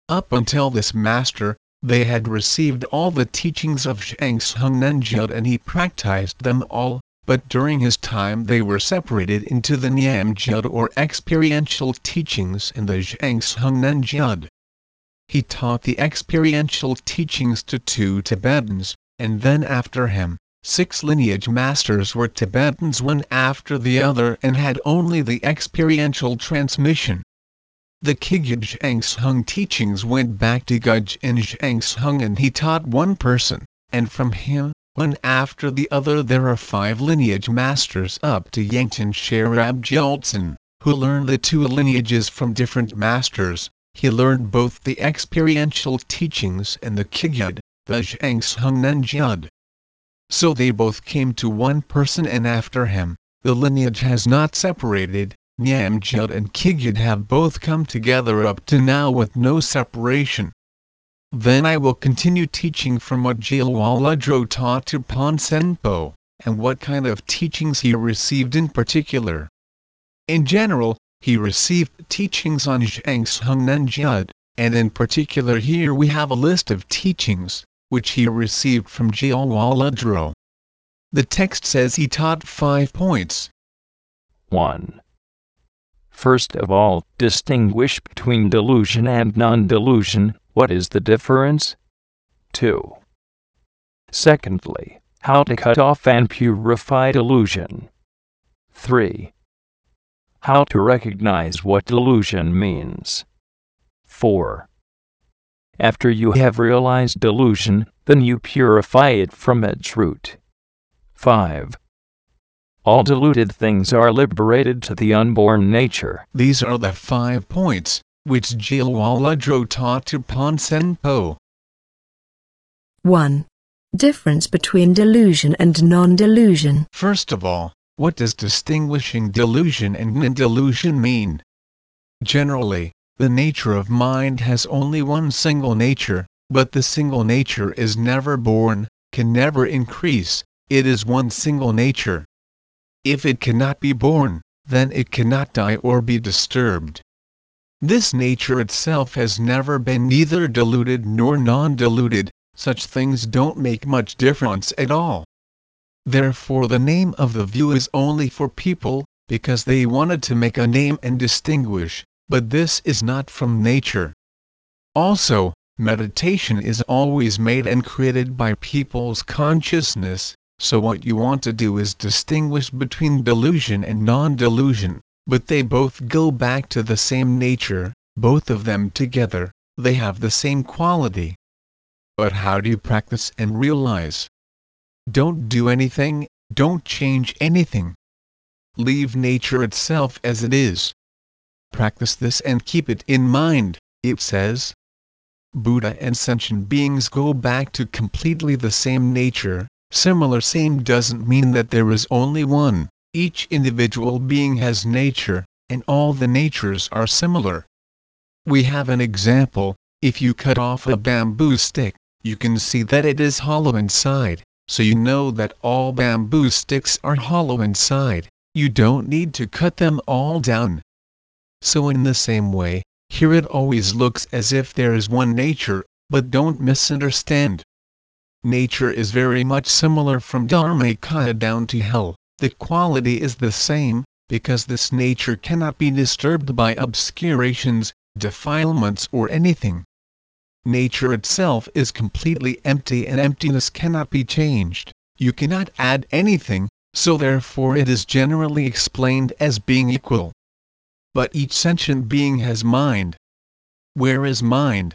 Up until this master, they had received all the teachings of Zhangshung Nenjud and he practiced them all, but during his time they were separated into the Nyamjud or experiential teachings and the Zhangshung Nenjud. He taught the experiential teachings to two Tibetans, and then after him, Six lineage masters were Tibetans one after the other and had only the experiential transmission. The Kigyud Zhangshung teachings went back to Gujin Zhangshung and he taught one person, and from him, one after the other there are five lineage masters up to Yangchen Sherab Gyaltsen, who learned the two lineages from different masters. He learned both the experiential teachings and the Kigyud, the Zhangshung Nenjud. So they both came to one person and after him, the lineage has not separated, Nyamjud and Kigyud have both come together up to now with no separation. Then I will continue teaching from what Jalwaladro taught to Ponsenpo, and what kind of teachings he received in particular. In general, he received teachings on Zhangshung Nenjud, and in particular here we have a list of teachings, which he received from Jalwaladro. The text says he taught five points. 1. First of all, distinguish between delusion and non delusion. What is the difference? 2. Secondly, how to cut off and purify delusion. 3 how to recognize what delusion means. 4. After you have realized delusion, then you purify it from its root. 5. All deluded things are liberated to the unborn nature. These are the five points, which Jalwaladro taught to Ponsenpo. 1. Difference between delusion and non-delusion. First of all, what does distinguishing delusion and non-delusion mean? Generally, the nature of mind has only one single nature, but the single nature is never born, can never increase, it is one single nature. If it cannot be born, then it cannot die or be disturbed. This nature itself has never been neither diluted nor non diluted, such things don't make much difference at all. Therefore the name of the view is only for people, because they wanted to make a name and distinguish, but this is not from nature. Also, meditation is always made and created by people's consciousness, so what you want to do is distinguish between delusion and non-delusion, but they both go back to the same nature, both of them together, they have the same quality. But how do you practice and realize? Don't do anything, don't change anything. Leave nature itself as it is. Practice this and keep it in mind, it says. Buddha and sentient beings go back to completely the same nature, similar same doesn't mean that there is only one, each individual being has nature, and all the natures are similar. We have an example, if you cut off a bamboo stick, you can see that it is hollow inside, so you know that all bamboo sticks are hollow inside, you don't need to cut them all down. So in the same way, here it always looks as if there is one nature, but don't misunderstand. Nature is very much similar from Dharmakaya down to hell, the quality is the same, because this nature cannot be disturbed by obscurations, defilements or anything. Nature itself is completely empty and emptiness cannot be changed, you cannot add anything, so therefore it is generally explained as being equal. But each sentient being has mind. Where is mind?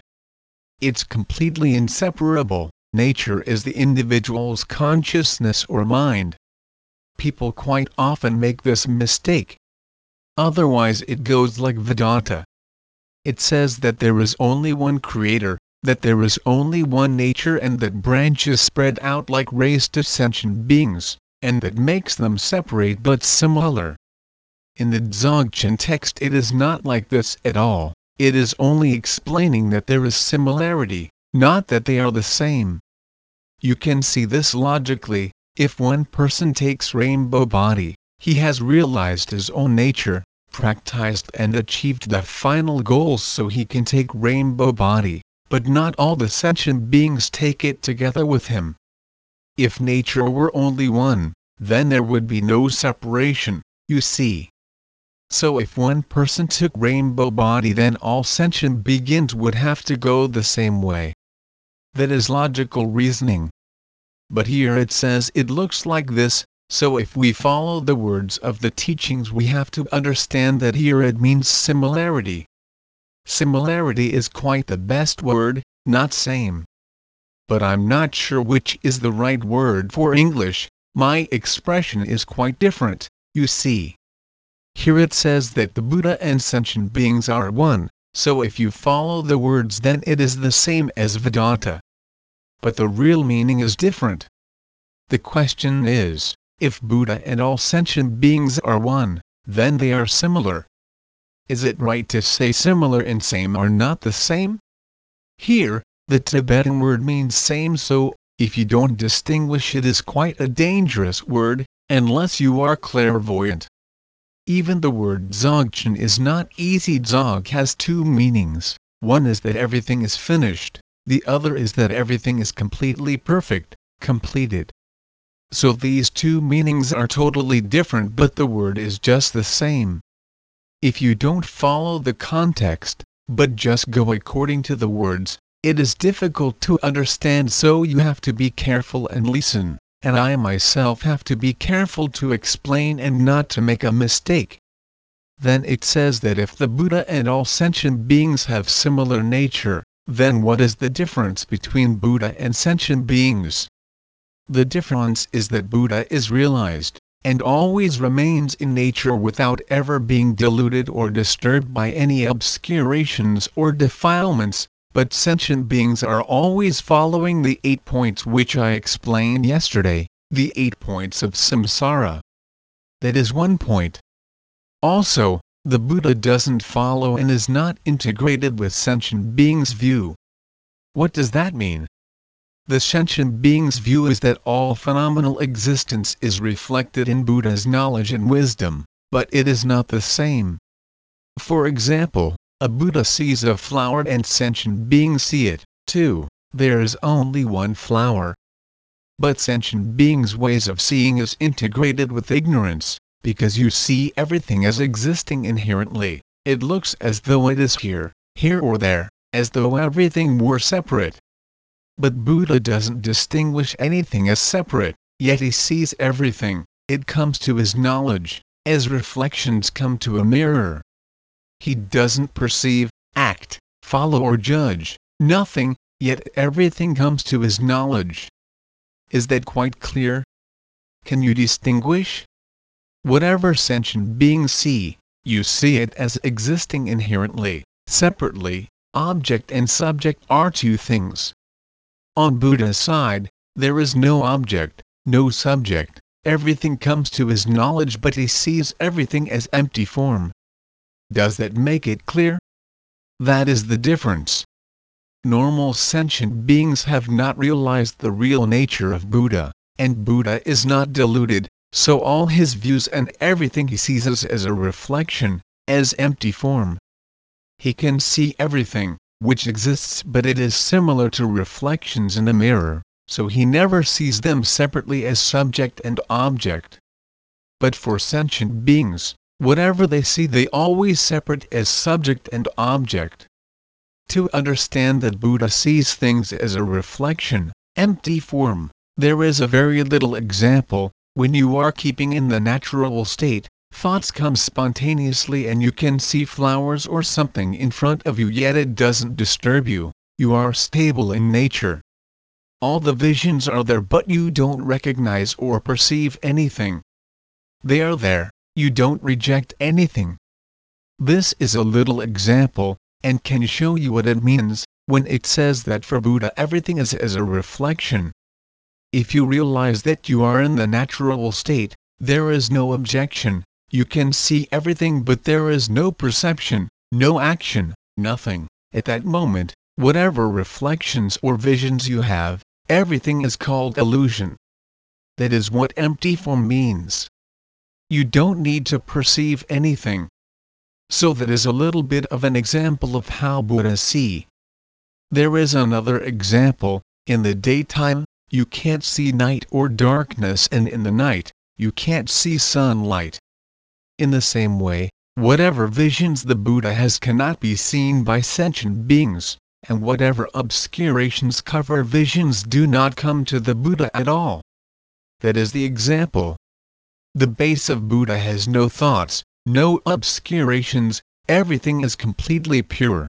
It's completely inseparable, nature is the individual's consciousness or mind. People quite often make this mistake. Otherwise it goes like Vedanta it says that there is only one creator, that there is only one nature and that branches spread out like rays to sentient beings, and that makes them separate but similar. In the Dzogchen text it is not like this at all, it is only explaining that there is similarity, not that they are the same. You can see this logically, if one person takes rainbow body, he has realized his own nature, practiced and achieved the final goals so he can take rainbow body, but not all the sentient beings take it together with him. If nature were only one, then there would be no separation, you see. So if one person took rainbow body then all sentient beings would have to go the same way. That is logical reasoning. But here it says it looks like this, so if we follow the words of the teachings we have to understand that here it means similarity. Similarity is quite the best word, not same. But I'm not sure which is the right word for English, my expression is quite different, you see. Here it says that the Buddha and sentient beings are one, so if you follow the words then it is the same as Vedanta. But the real meaning is different. The question is, If Buddha and all sentient beings are one, then they are similar. Is it right to say similar and same are not the same? Here, the Tibetan word means same so, if you don't distinguish it is quite a dangerous word, unless you are clairvoyant. Even the word Dzogchen is not easy. Dzog has two meanings. One is that everything is finished, the other is that everything is completely perfect, completed. So these two meanings are totally different but the word is just the same. If you don't follow the context, but just go according to the words, it is difficult to understand so you have to be careful and listen, and I myself have to be careful to explain and not to make a mistake. Then it says that if the Buddha and all sentient beings have similar nature, then what is the difference between Buddha and sentient beings? The difference is that Buddha is realized, and always remains in nature without ever being diluted or disturbed by any obscurations or defilements, but sentient beings are always following the eight points which I explained yesterday, the eight points of samsara. That is one point. Also, the Buddha doesn't follow and is not integrated with sentient beings' view. What does that mean? The sentient being's view is that all phenomenal existence is reflected in Buddha's knowledge and wisdom, but it is not the same. For example, a Buddha sees a flower and sentient beings see it, too, there is only one flower. But sentient beings' ways of seeing is integrated with ignorance, because you see everything as existing inherently, it looks as though it is here, here or there, as though everything were separate. But Buddha doesn't distinguish anything as separate, yet he sees everything, it comes to his knowledge, as reflections come to a mirror. He doesn't perceive, act, follow or judge, nothing, yet everything comes to his knowledge. Is that quite clear? Can you distinguish? Whatever sentient beings see, you see it as existing inherently, separately, object and subject are two things, on Buddha's side, there is no object, no subject, everything comes to his knowledge but he sees everything as empty form. Does that make it clear? That is the difference. Normal sentient beings have not realized the real nature of Buddha, and Buddha is not deluded, so all his views and everything he sees is as a reflection, as empty form. He can see everything, which exists but it is similar to reflections in a mirror, so he never sees them separately as subject and object. But for sentient beings, whatever they see they always separate as subject and object. To understand that Buddha sees things as a reflection, empty form, there is a very little example, when you are keeping in the natural state, Thoughts come spontaneously and you can see flowers or something in front of you yet it doesn't disturb you, you are stable in nature. All the visions are there but you don't recognize or perceive anything. They are there, you don't reject anything. This is a little example, and can show you what it means, when it says that for Buddha everything is as a reflection. If you realize that you are in the natural state, there is no objection, you can see everything but there is no perception, no action, nothing. At that moment, whatever reflections or visions you have, everything is called illusion. That is what empty form means. You don't need to perceive anything. So that is a little bit of an example of how Buddha see. There is another example, in the daytime, you can't see night or darkness and in the night, you can't see sunlight. In the same way, whatever visions the Buddha has cannot be seen by sentient beings, and whatever obscurations cover visions do not come to the Buddha at all. That is the example. The base of Buddha has no thoughts, no obscurations, everything is completely pure.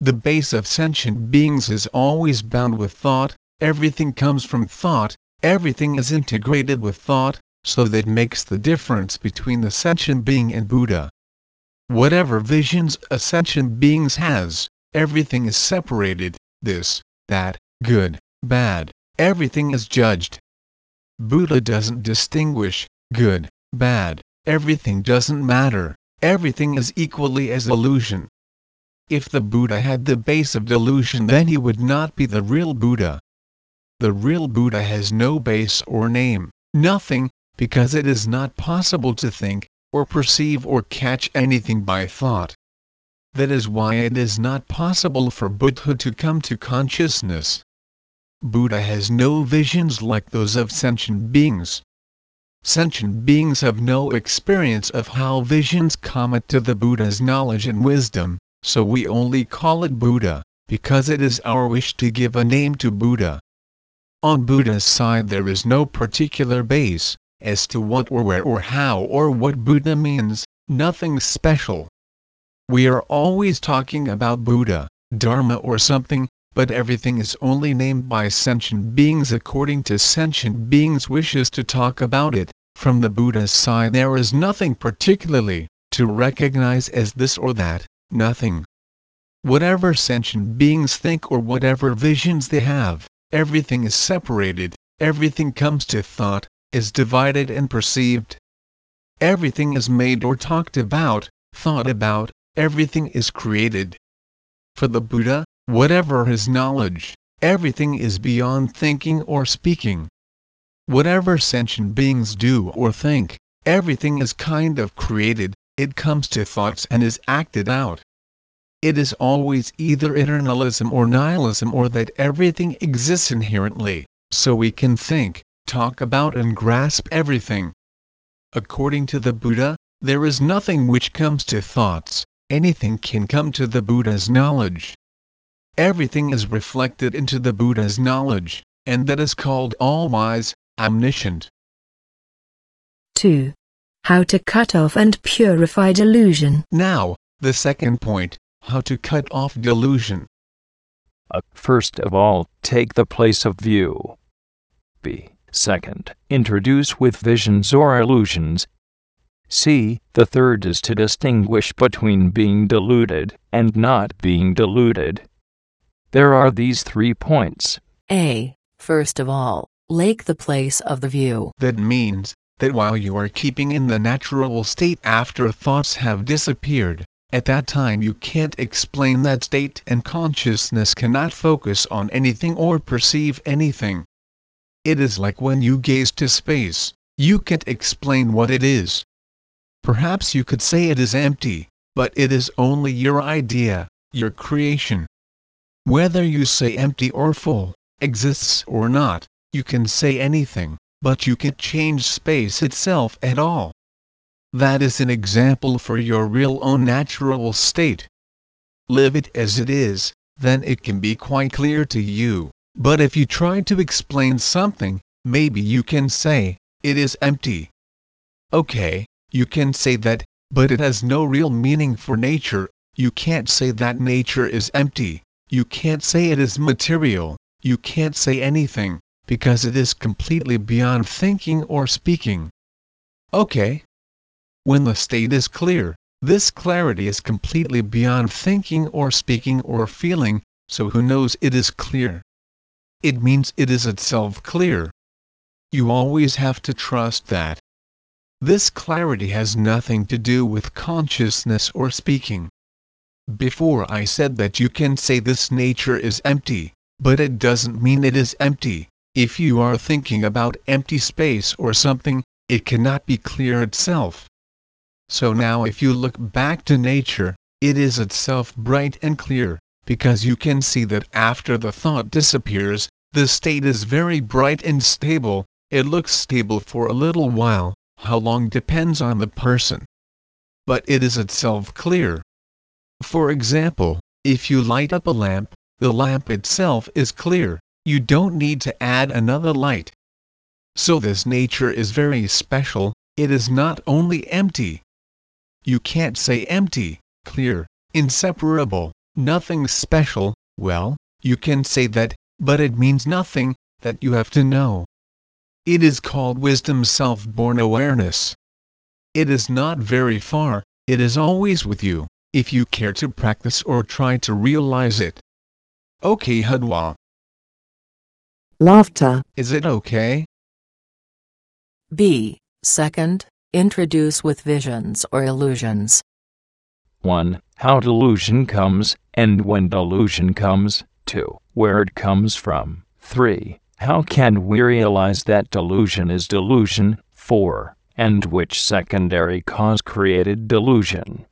The base of sentient beings is always bound with thought, everything comes from thought, everything is integrated with thought, so that makes the difference between the sentient being and Buddha. Whatever visions a sentient being has, everything is separated, this, that, good, bad, everything is judged. Buddha doesn't distinguish good, bad, everything doesn't matter, everything is equally as illusion. If the Buddha had the base of delusion then he would not be the real Buddha. The real Buddha has no base or name, nothing, because it is not possible to think, or perceive or catch anything by thought. That is why it is not possible for Buddha to come to consciousness. Buddha has no visions like those of sentient beings. Sentient beings have no experience of how visions come to the Buddha's knowledge and wisdom, so we only call it Buddha, because it is our wish to give a name to Buddha. On Buddha's side there is no particular base, as to what or where or how or what Buddha means, nothing special. We are always talking about Buddha, Dharma or something, but everything is only named by sentient beings according to sentient beings' wishes to talk about it. From the Buddha's side there is nothing particularly to recognize as this or that, nothing. Whatever sentient beings think or whatever visions they have, everything is separated, everything comes to thought, is divided and perceived. Everything is made or talked about, thought about, everything is created. For the Buddha, whatever his knowledge, everything is beyond thinking or speaking. Whatever sentient beings do or think, everything is kind of created, it comes to thoughts and is acted out. It is always either eternalism or nihilism or that everything exists inherently, so we can think, talk about and grasp everything. According to the Buddha, there is nothing which comes to thoughts, anything can come to the Buddha's knowledge. Everything is reflected into the Buddha's knowledge, and that is called all-wise, omniscient. 2. How to cut off and purify delusion. Now, the second point, how to cut off delusion. Uh, first of all, take the place of view. B. Second, introduce with visions or illusions. C. The third is to distinguish between being deluded and not being deluded. There are these three points. A. First of all, lake the place of the view. That means that while you are keeping in the natural state after thoughts have disappeared, at that time you can't explain that state and consciousness cannot focus on anything or perceive anything. It is like when you gaze to space, you can't explain what it is. Perhaps you could say it is empty, but it is only your idea, your creation. Whether you say empty or full, exists or not, you can say anything, but you can't change space itself at all. That is an example for your real own natural state. Live it as it is, then it can be quite clear to you. But if you try to explain something, maybe you can say, it is empty. Okay, you can say that, but it has no real meaning for nature, you can't say that nature is empty, you can't say it is material, you can't say anything, because it is completely beyond thinking or speaking. Okay. When the state is clear, this clarity is completely beyond thinking or speaking or feeling, so who knows it is clear? it means it is itself clear. You always have to trust that. This clarity has nothing to do with consciousness or speaking. Before I said that you can say this nature is empty, but it doesn't mean it is empty. If you are thinking about empty space or something, it cannot be clear itself. So now if you look back to nature, it is itself bright and clear, because you can see that after the thought disappears, the state is very bright and stable, it looks stable for a little while, how long depends on the person. But it is itself clear. For example, if you light up a lamp, the lamp itself is clear, you don't need to add another light. So this nature is very special, it is not only empty. You can't say empty, clear, inseparable, nothing special, well, you can say that, but it means nothing, that you have to know. It is called wisdom self-born awareness. It is not very far, it is always with you, if you care to practice or try to realize it. Okay Hadwa. Laughter. Is it okay? B. Second, introduce with visions or illusions. 1. How delusion comes, and when delusion comes. 2. Where it comes from. 3. How can we realize that delusion is delusion? 4. And which secondary cause created delusion?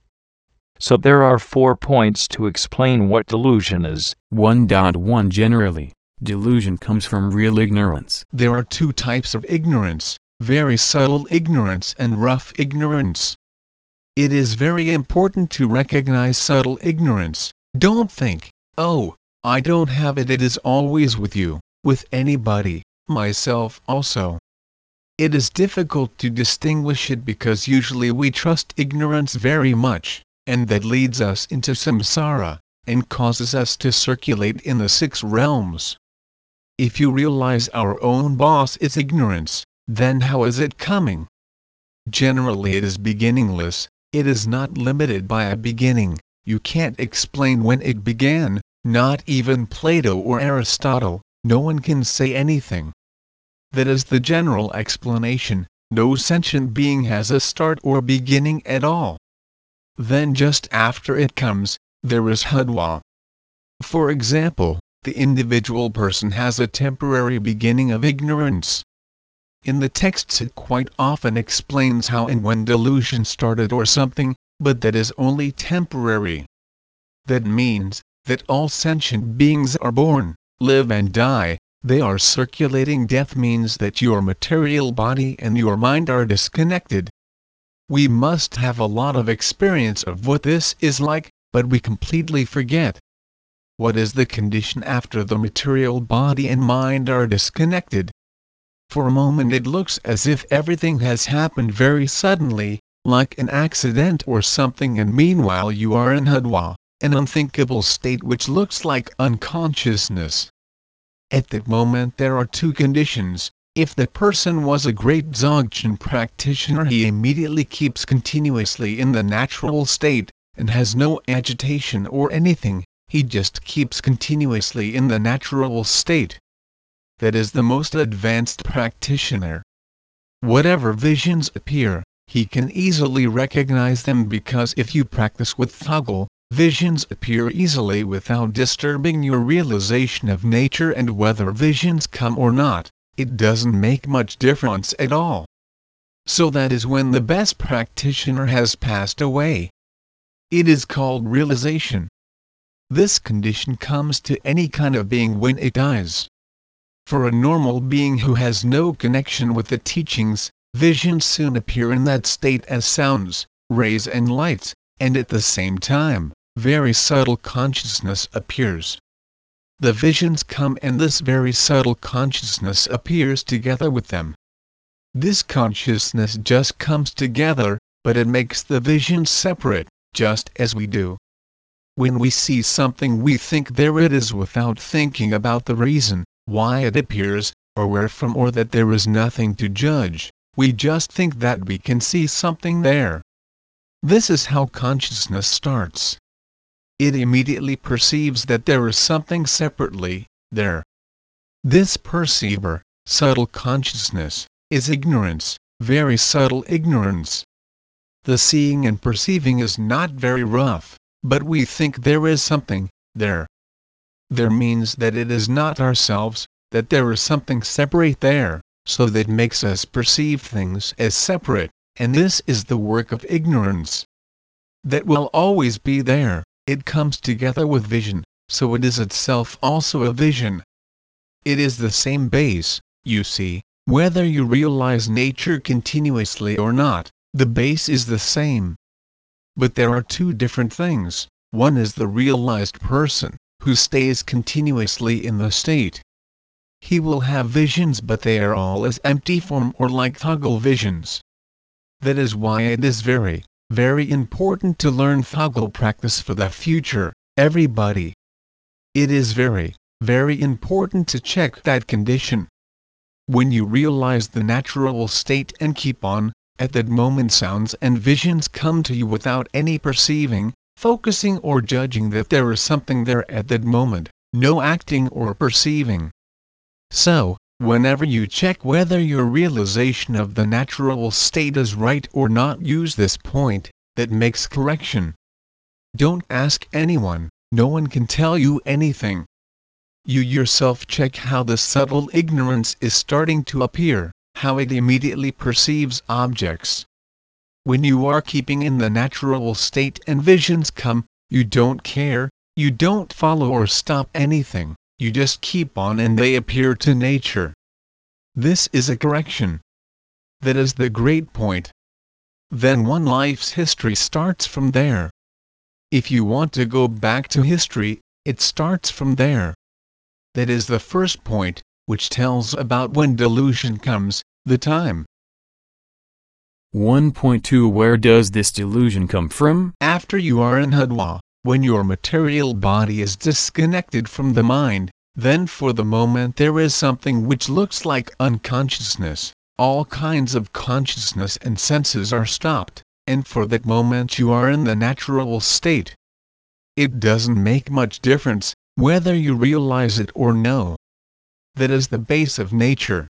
So there are four points to explain what delusion is. 1.1 Generally, delusion comes from real ignorance. There are two types of ignorance, very subtle ignorance and rough ignorance. It is very important to recognize subtle ignorance. Don't think, oh, I don't have it. It is always with you, with anybody, myself also. It is difficult to distinguish it because usually we trust ignorance very much, and that leads us into samsara, and causes us to circulate in the six realms. If you realize our own boss is ignorance, then how is it coming? Generally it is beginningless, it is not limited by a beginning, you can't explain when it began, not even Plato or Aristotle, no one can say anything. That is the general explanation, no sentient being has a start or beginning at all. Then just after it comes, there is Hadwa. For example, the individual person has a temporary beginning of ignorance. In the texts it quite often explains how and when delusion started or something, but that is only temporary. That means, that all sentient beings are born, live and die, they are circulating death means that your material body and your mind are disconnected. We must have a lot of experience of what this is like, but we completely forget. What is the condition after the material body and mind are disconnected? For a moment it looks as if everything has happened very suddenly, like an accident or something and meanwhile you are in Hadwa, an unthinkable state which looks like unconsciousness. At that moment there are two conditions, if the person was a great Dzogchen practitioner he immediately keeps continuously in the natural state, and has no agitation or anything, he just keeps continuously in the natural state. That is the most advanced practitioner. Whatever visions appear, he can easily recognize them because if you practice with Thogel, visions appear easily without disturbing your realization of nature and whether visions come or not, it doesn't make much difference at all. So that is when the best practitioner has passed away. It is called realization. This condition comes to any kind of being when it dies. For a normal being who has no connection with the teachings, visions soon appear in that state as sounds, rays and lights, and at the same time, very subtle consciousness appears. The visions come and this very subtle consciousness appears together with them. This consciousness just comes together, but it makes the visions separate, just as we do. When we see something we think there it is without thinking about the reason, why it appears, or where from or that there is nothing to judge, we just think that we can see something there. This is how consciousness starts. It immediately perceives that there is something separately, there. This perceiver, subtle consciousness, is ignorance, very subtle ignorance. The seeing and perceiving is not very rough, but we think there is something, there there means that it is not ourselves, that there is something separate there, so that makes us perceive things as separate, and this is the work of ignorance. That will always be there, it comes together with vision, so it is itself also a vision. It is the same base, you see, whether you realize nature continuously or not, the base is the same. But there are two different things, one is the realized person, who stays continuously in the state. He will have visions but they are all as empty form or like Thogel visions. That is why it is very, very important to learn Thogel practice for the future, everybody. It is very, very important to check that condition. When you realize the natural state and keep on, at that moment sounds and visions come to you without any perceiving, focusing or judging that there is something there at that moment, no acting or perceiving. So, Whenever you check whether your realization of the natural state is right or not use this point, that makes correction. Don't ask anyone, no one can tell you anything. You yourself check how the subtle ignorance is starting to appear, how it immediately perceives objects. When you are keeping in the natural state and visions come, you don't care, you don't follow or stop anything, you just keep on and they appear to nature. This is a correction. That is the great point. Then one life's history starts from there. If you want to go back to history, it starts from there. That is the first point, which tells about when delusion comes, the time. 1.2 Where does this delusion come from? After you are in Hadwa, when your material body is disconnected from the mind, then for the moment there is something which looks like unconsciousness, all kinds of consciousness and senses are stopped and for that moment you are in the natural state. It doesn't make much difference whether you realize it or no. That is the base of nature.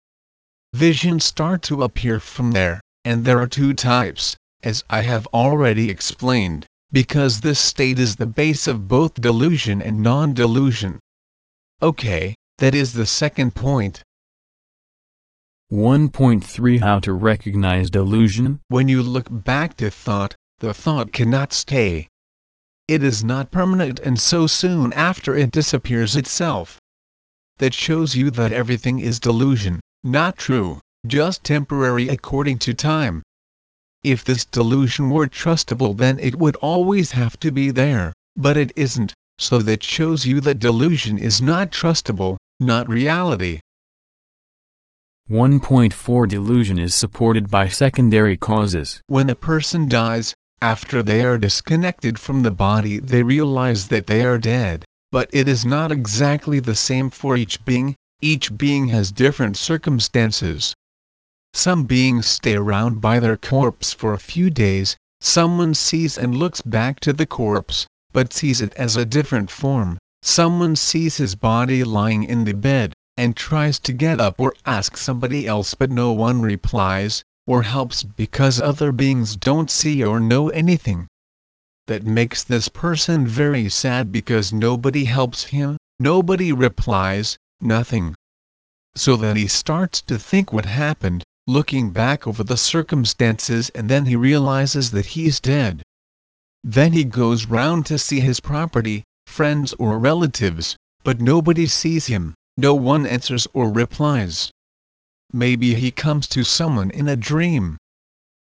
Visions start to appear from there, and there are two types, as I have already explained, because this state is the base of both delusion and non-delusion. Okay, that is the second point. 1.3 How to recognize delusion? When you look back to thought, the thought cannot stay. It is not permanent and so soon after it disappears itself. That shows you that everything is delusion, not true, just temporary according to time. If this delusion were trustable then it would always have to be there, but it isn't, so that shows you that delusion is not trustable, not reality. 1.4 Delusion is supported by secondary causes. When a person dies, after they are disconnected from the body they realize that they are dead, but it is not exactly the same for each being, each being has different circumstances. Some beings stay around by their corpse for a few days, someone sees and looks back to the corpse, but sees it as a different form, someone sees his body lying in the bed, and tries to get up or ask somebody else but no one replies, or helps because other beings don't see or know anything. That makes this person very sad because nobody helps him, nobody replies, nothing. So that he starts to think what happened, looking back over the circumstances and then he realizes that he's dead. Then he goes round to see his property, friends or relatives, but nobody sees him. No one answers or replies. Maybe he comes to someone in a dream.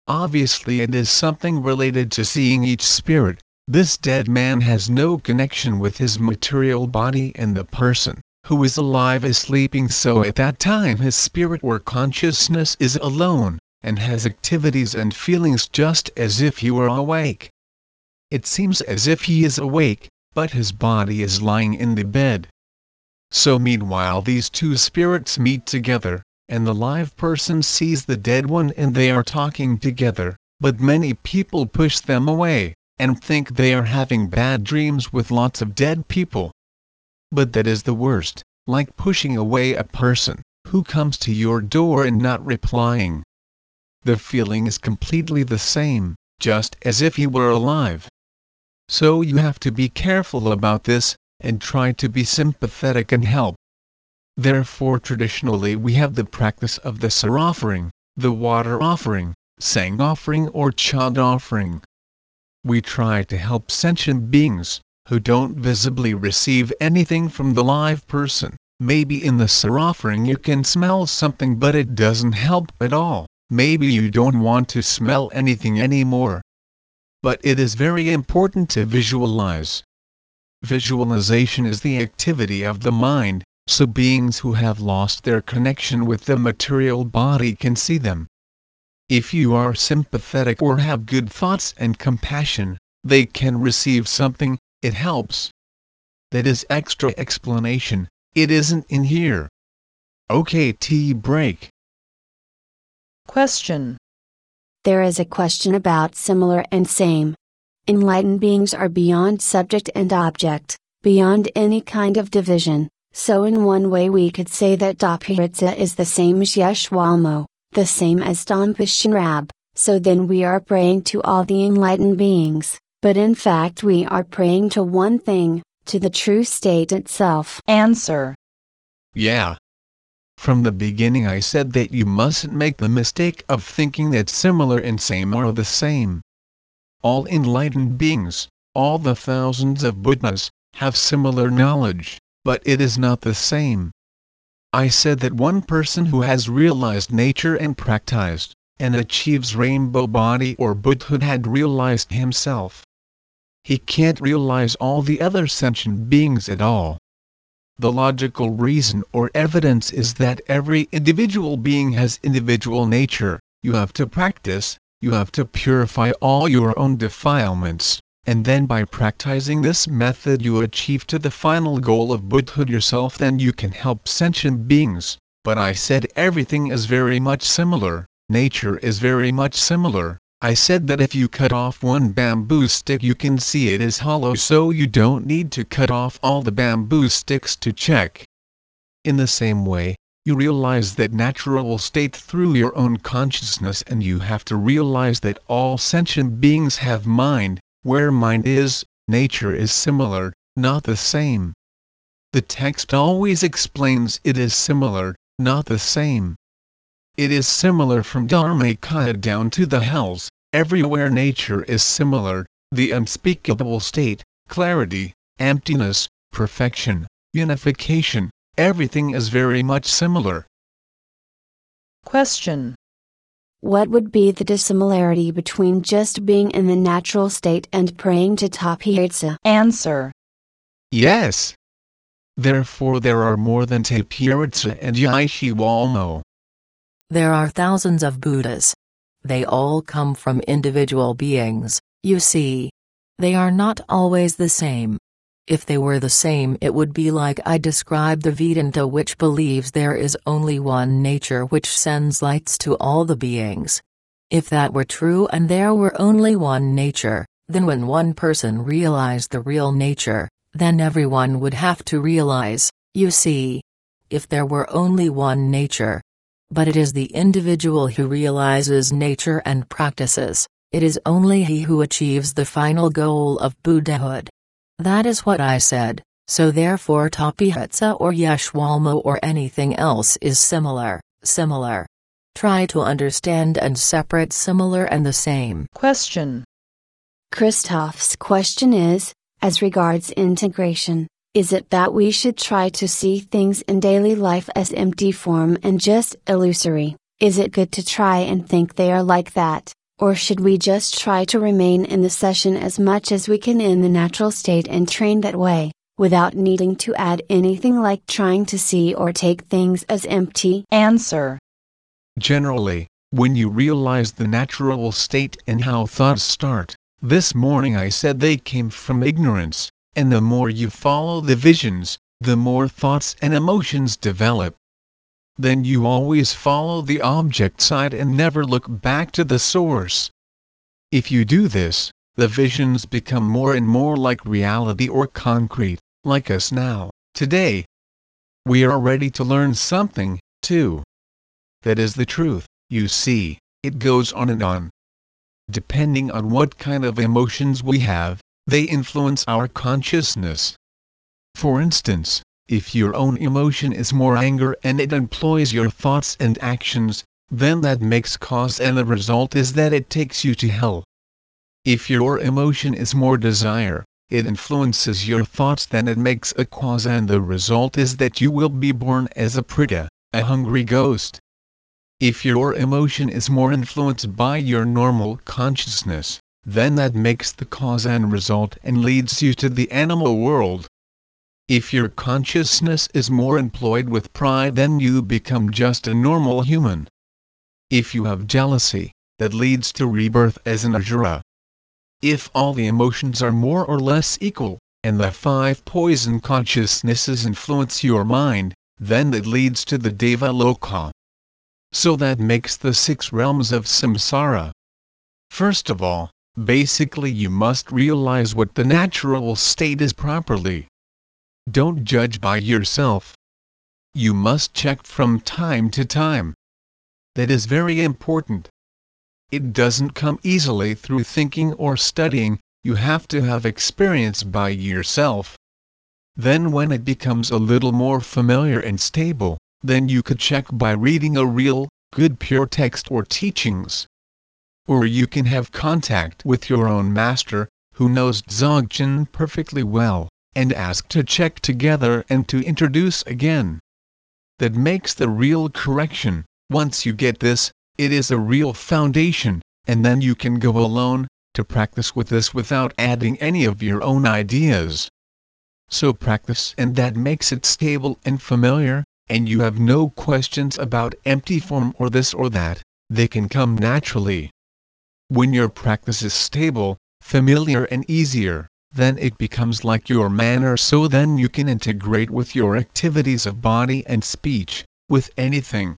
Obviously it is something related to seeing each spirit, this dead man has no connection with his material body and the person who is alive is sleeping so at that time his spirit or consciousness is alone, and has activities and feelings just as if he were awake. It seems as if he is awake, but his body is lying in the bed. So meanwhile these two spirits meet together, and the live person sees the dead one and they are talking together, but many people push them away, and think they are having bad dreams with lots of dead people. But that is the worst, like pushing away a person, who comes to your door and not replying. The feeling is completely the same, just as if he were alive. So you have to be careful about this, and try to be sympathetic and help. Therefore traditionally we have the practice of the sar offering, the water offering, sang offering or chant offering. We try to help sentient beings, who don't visibly receive anything from the live person. Maybe in the offering you can smell something but it doesn't help at all, maybe you don't want to smell anything anymore. But it is very important to visualize, Visualization is the activity of the mind, so beings who have lost their connection with the material body can see them. If you are sympathetic or have good thoughts and compassion, they can receive something, it helps. That is extra explanation, it isn't in here. Okay, tea break. Question. There is a question about similar and same. Enlightened beings are beyond subject and object, beyond any kind of division, So in one way we could say that Tapihritsa is the same as Yeshwalmo, the same as Rab. so then we are praying to all the enlightened beings, but in fact we are praying to one thing, to the true state itself. Answer. Yeah. From the beginning I said that you mustn't make the mistake of thinking that similar and same are the same. All enlightened beings, all the thousands of Buddhas, have similar knowledge but it is not the same. I said that one person who has realized nature and practiced, and achieves rainbow body or Buddhahood had realized himself. He can't realize all the other sentient beings at all. The logical reason or evidence is that every individual being has individual nature, you have to practice, you have to purify all your own defilements, and then by practicing this method you achieve to the final goal of Buddhahood yourself then you can help sentient beings. But I said everything is very much similar, nature is very much similar. I said that if you cut off one bamboo stick you can see it is hollow so you don't need to cut off all the bamboo sticks to check. In the same way, you realize that natural state through your own consciousness and you have to realize that all sentient beings have mind, where mind is, nature is similar, not the same. The text always explains it is similar, not the same. It is similar from Dharmakaya down to the hells, everywhere nature is similar, the unspeakable state, clarity, emptiness, perfection, unification, everything is very much similar. Question what would be the dissimilarity between just being in the natural state and praying to Tapihritsa? Answer. Yes. Therefore there are more than Tapihritsa and Yeshwalmo. There are thousands of Buddhas. They all come from individual beings, you see. They are not always the same. If they were the same it would be like I described the Vedanta which believes there is only one nature which sends lights to all the beings. If that were true and there were only one nature, then when one person realized the real nature, then everyone would have to realize, you see. If there were only one nature. But it is the individual who realizes nature and practices, it is only he who achieves the final goal of Buddhahood. That is what I said, so therefore Tapihritsa or Yeshwalmo or anything else is similar, similar. Try to understand and separate similar and the same. Question. Christoph's question is, as regards integration, is it that we should try to see things in daily life as empty form and just illusory? Is it good to try and think they are like that? Or should we just try to remain in the session as much as we can in the natural state and train that way, without needing to add anything like trying to see or take things as empty? Answer. Generally, when you realize the natural state and how thoughts start, this morning I said they came from ignorance, and the more you follow the visions, the more thoughts and emotions develop then you always follow the object side and never look back to the source. If you do this, the visions become more and more like reality or concrete, like us now, today. We are ready to learn something, too. That is the truth, you see, it goes on and on. Depending on what kind of emotions we have, they influence our consciousness. For instance, if your own emotion is more anger and it employs your thoughts and actions, then that makes cause and the result is that it takes you to hell. If your emotion is more desire, it influences your thoughts then it makes a cause and the result is that you will be born as a preta, a hungry ghost. If your emotion is more influenced by your normal consciousness, then that makes the cause and result and leads you to the animal world. If your consciousness is more employed with pride then you become just a normal human. If you have jealousy, that leads to rebirth as an Asura. If all the emotions are more or less equal, and the five poison consciousnesses influence your mind, then that leads to the Deva Loka. So that makes the six realms of samsara. First of all, basically you must realize what the natural state is properly. Don't judge by yourself. You must check from time to time. That is very important. It doesn't come easily through thinking or studying, you have to have experience by yourself. Then when it becomes a little more familiar and stable, then you could check by reading a real, good pure text or teachings. Or you can have contact with your own master, who knows Dzogchen perfectly well, and ask to check together and to introduce again. That makes the real correction. Once you get this, it is a real foundation, and then you can go alone, to practice with this without adding any of your own ideas. So practice and that makes it stable and familiar, and you have no questions about empty form or this or that, they can come naturally. When your practice is stable, familiar and easier, then it becomes like your manner so then you can integrate with your activities of body and speech, with anything.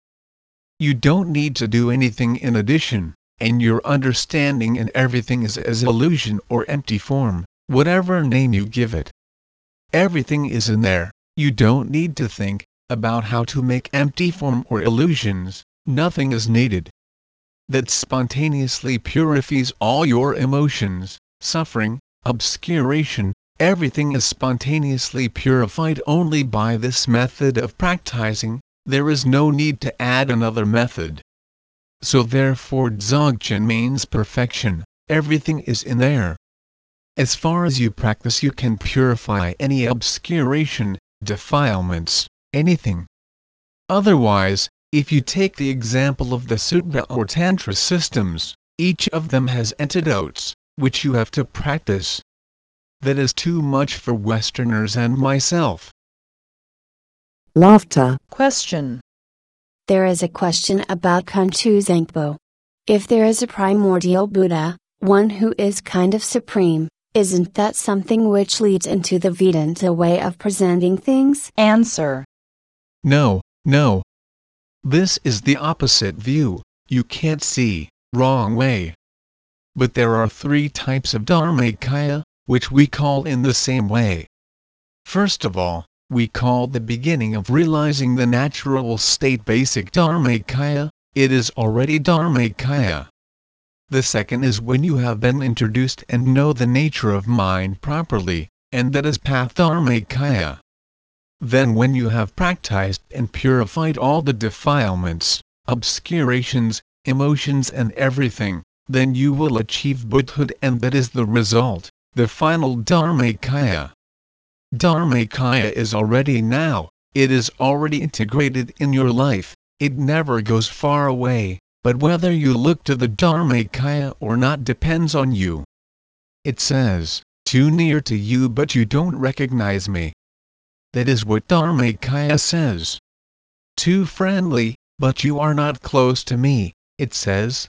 You don't need to do anything in addition, and your understanding and everything is as illusion or empty form, whatever name you give it. Everything is in there, you don't need to think about how to make empty form or illusions, nothing is needed. That spontaneously purifies all your emotions, suffering, obscuration, everything is spontaneously purified only by this method of practicing, there is no need to add another method. So therefore Dzogchen means perfection, everything is in there. As far as you practice you can purify any obscuration, defilements, anything. Otherwise, if you take the example of the Sutra or Tantra systems, each of them has antidotes, which you have to practice. That is too much for Westerners and myself. Laughter. Question. There is a question about Kuntu Zangpo. If there is a primordial Buddha, one who is kind of supreme, isn't that something which leads into the Vedanta way of presenting things? Answer. No, no. This is the opposite view, you can't see, wrong way. But there are three types of Dharmakaya, which we call in the same way. First of all, we call the beginning of realizing the natural state basic Dharmakaya, it is already Dharmakaya. The second is when you have been introduced and know the nature of mind properly, and that is Path Dharmakaya. Then when you have practiced and purified all the defilements, obscurations, emotions and everything, then you will achieve Buddhahood and that is the result, the final Dharmakaya. Dharmakaya is already now, it is already integrated in your life, it never goes far away, but whether you look to the Dharmakaya or not depends on you. It says, too near to you but you don't recognize me. That is what Dharmakaya says. Too friendly, but you are not close to me, it says.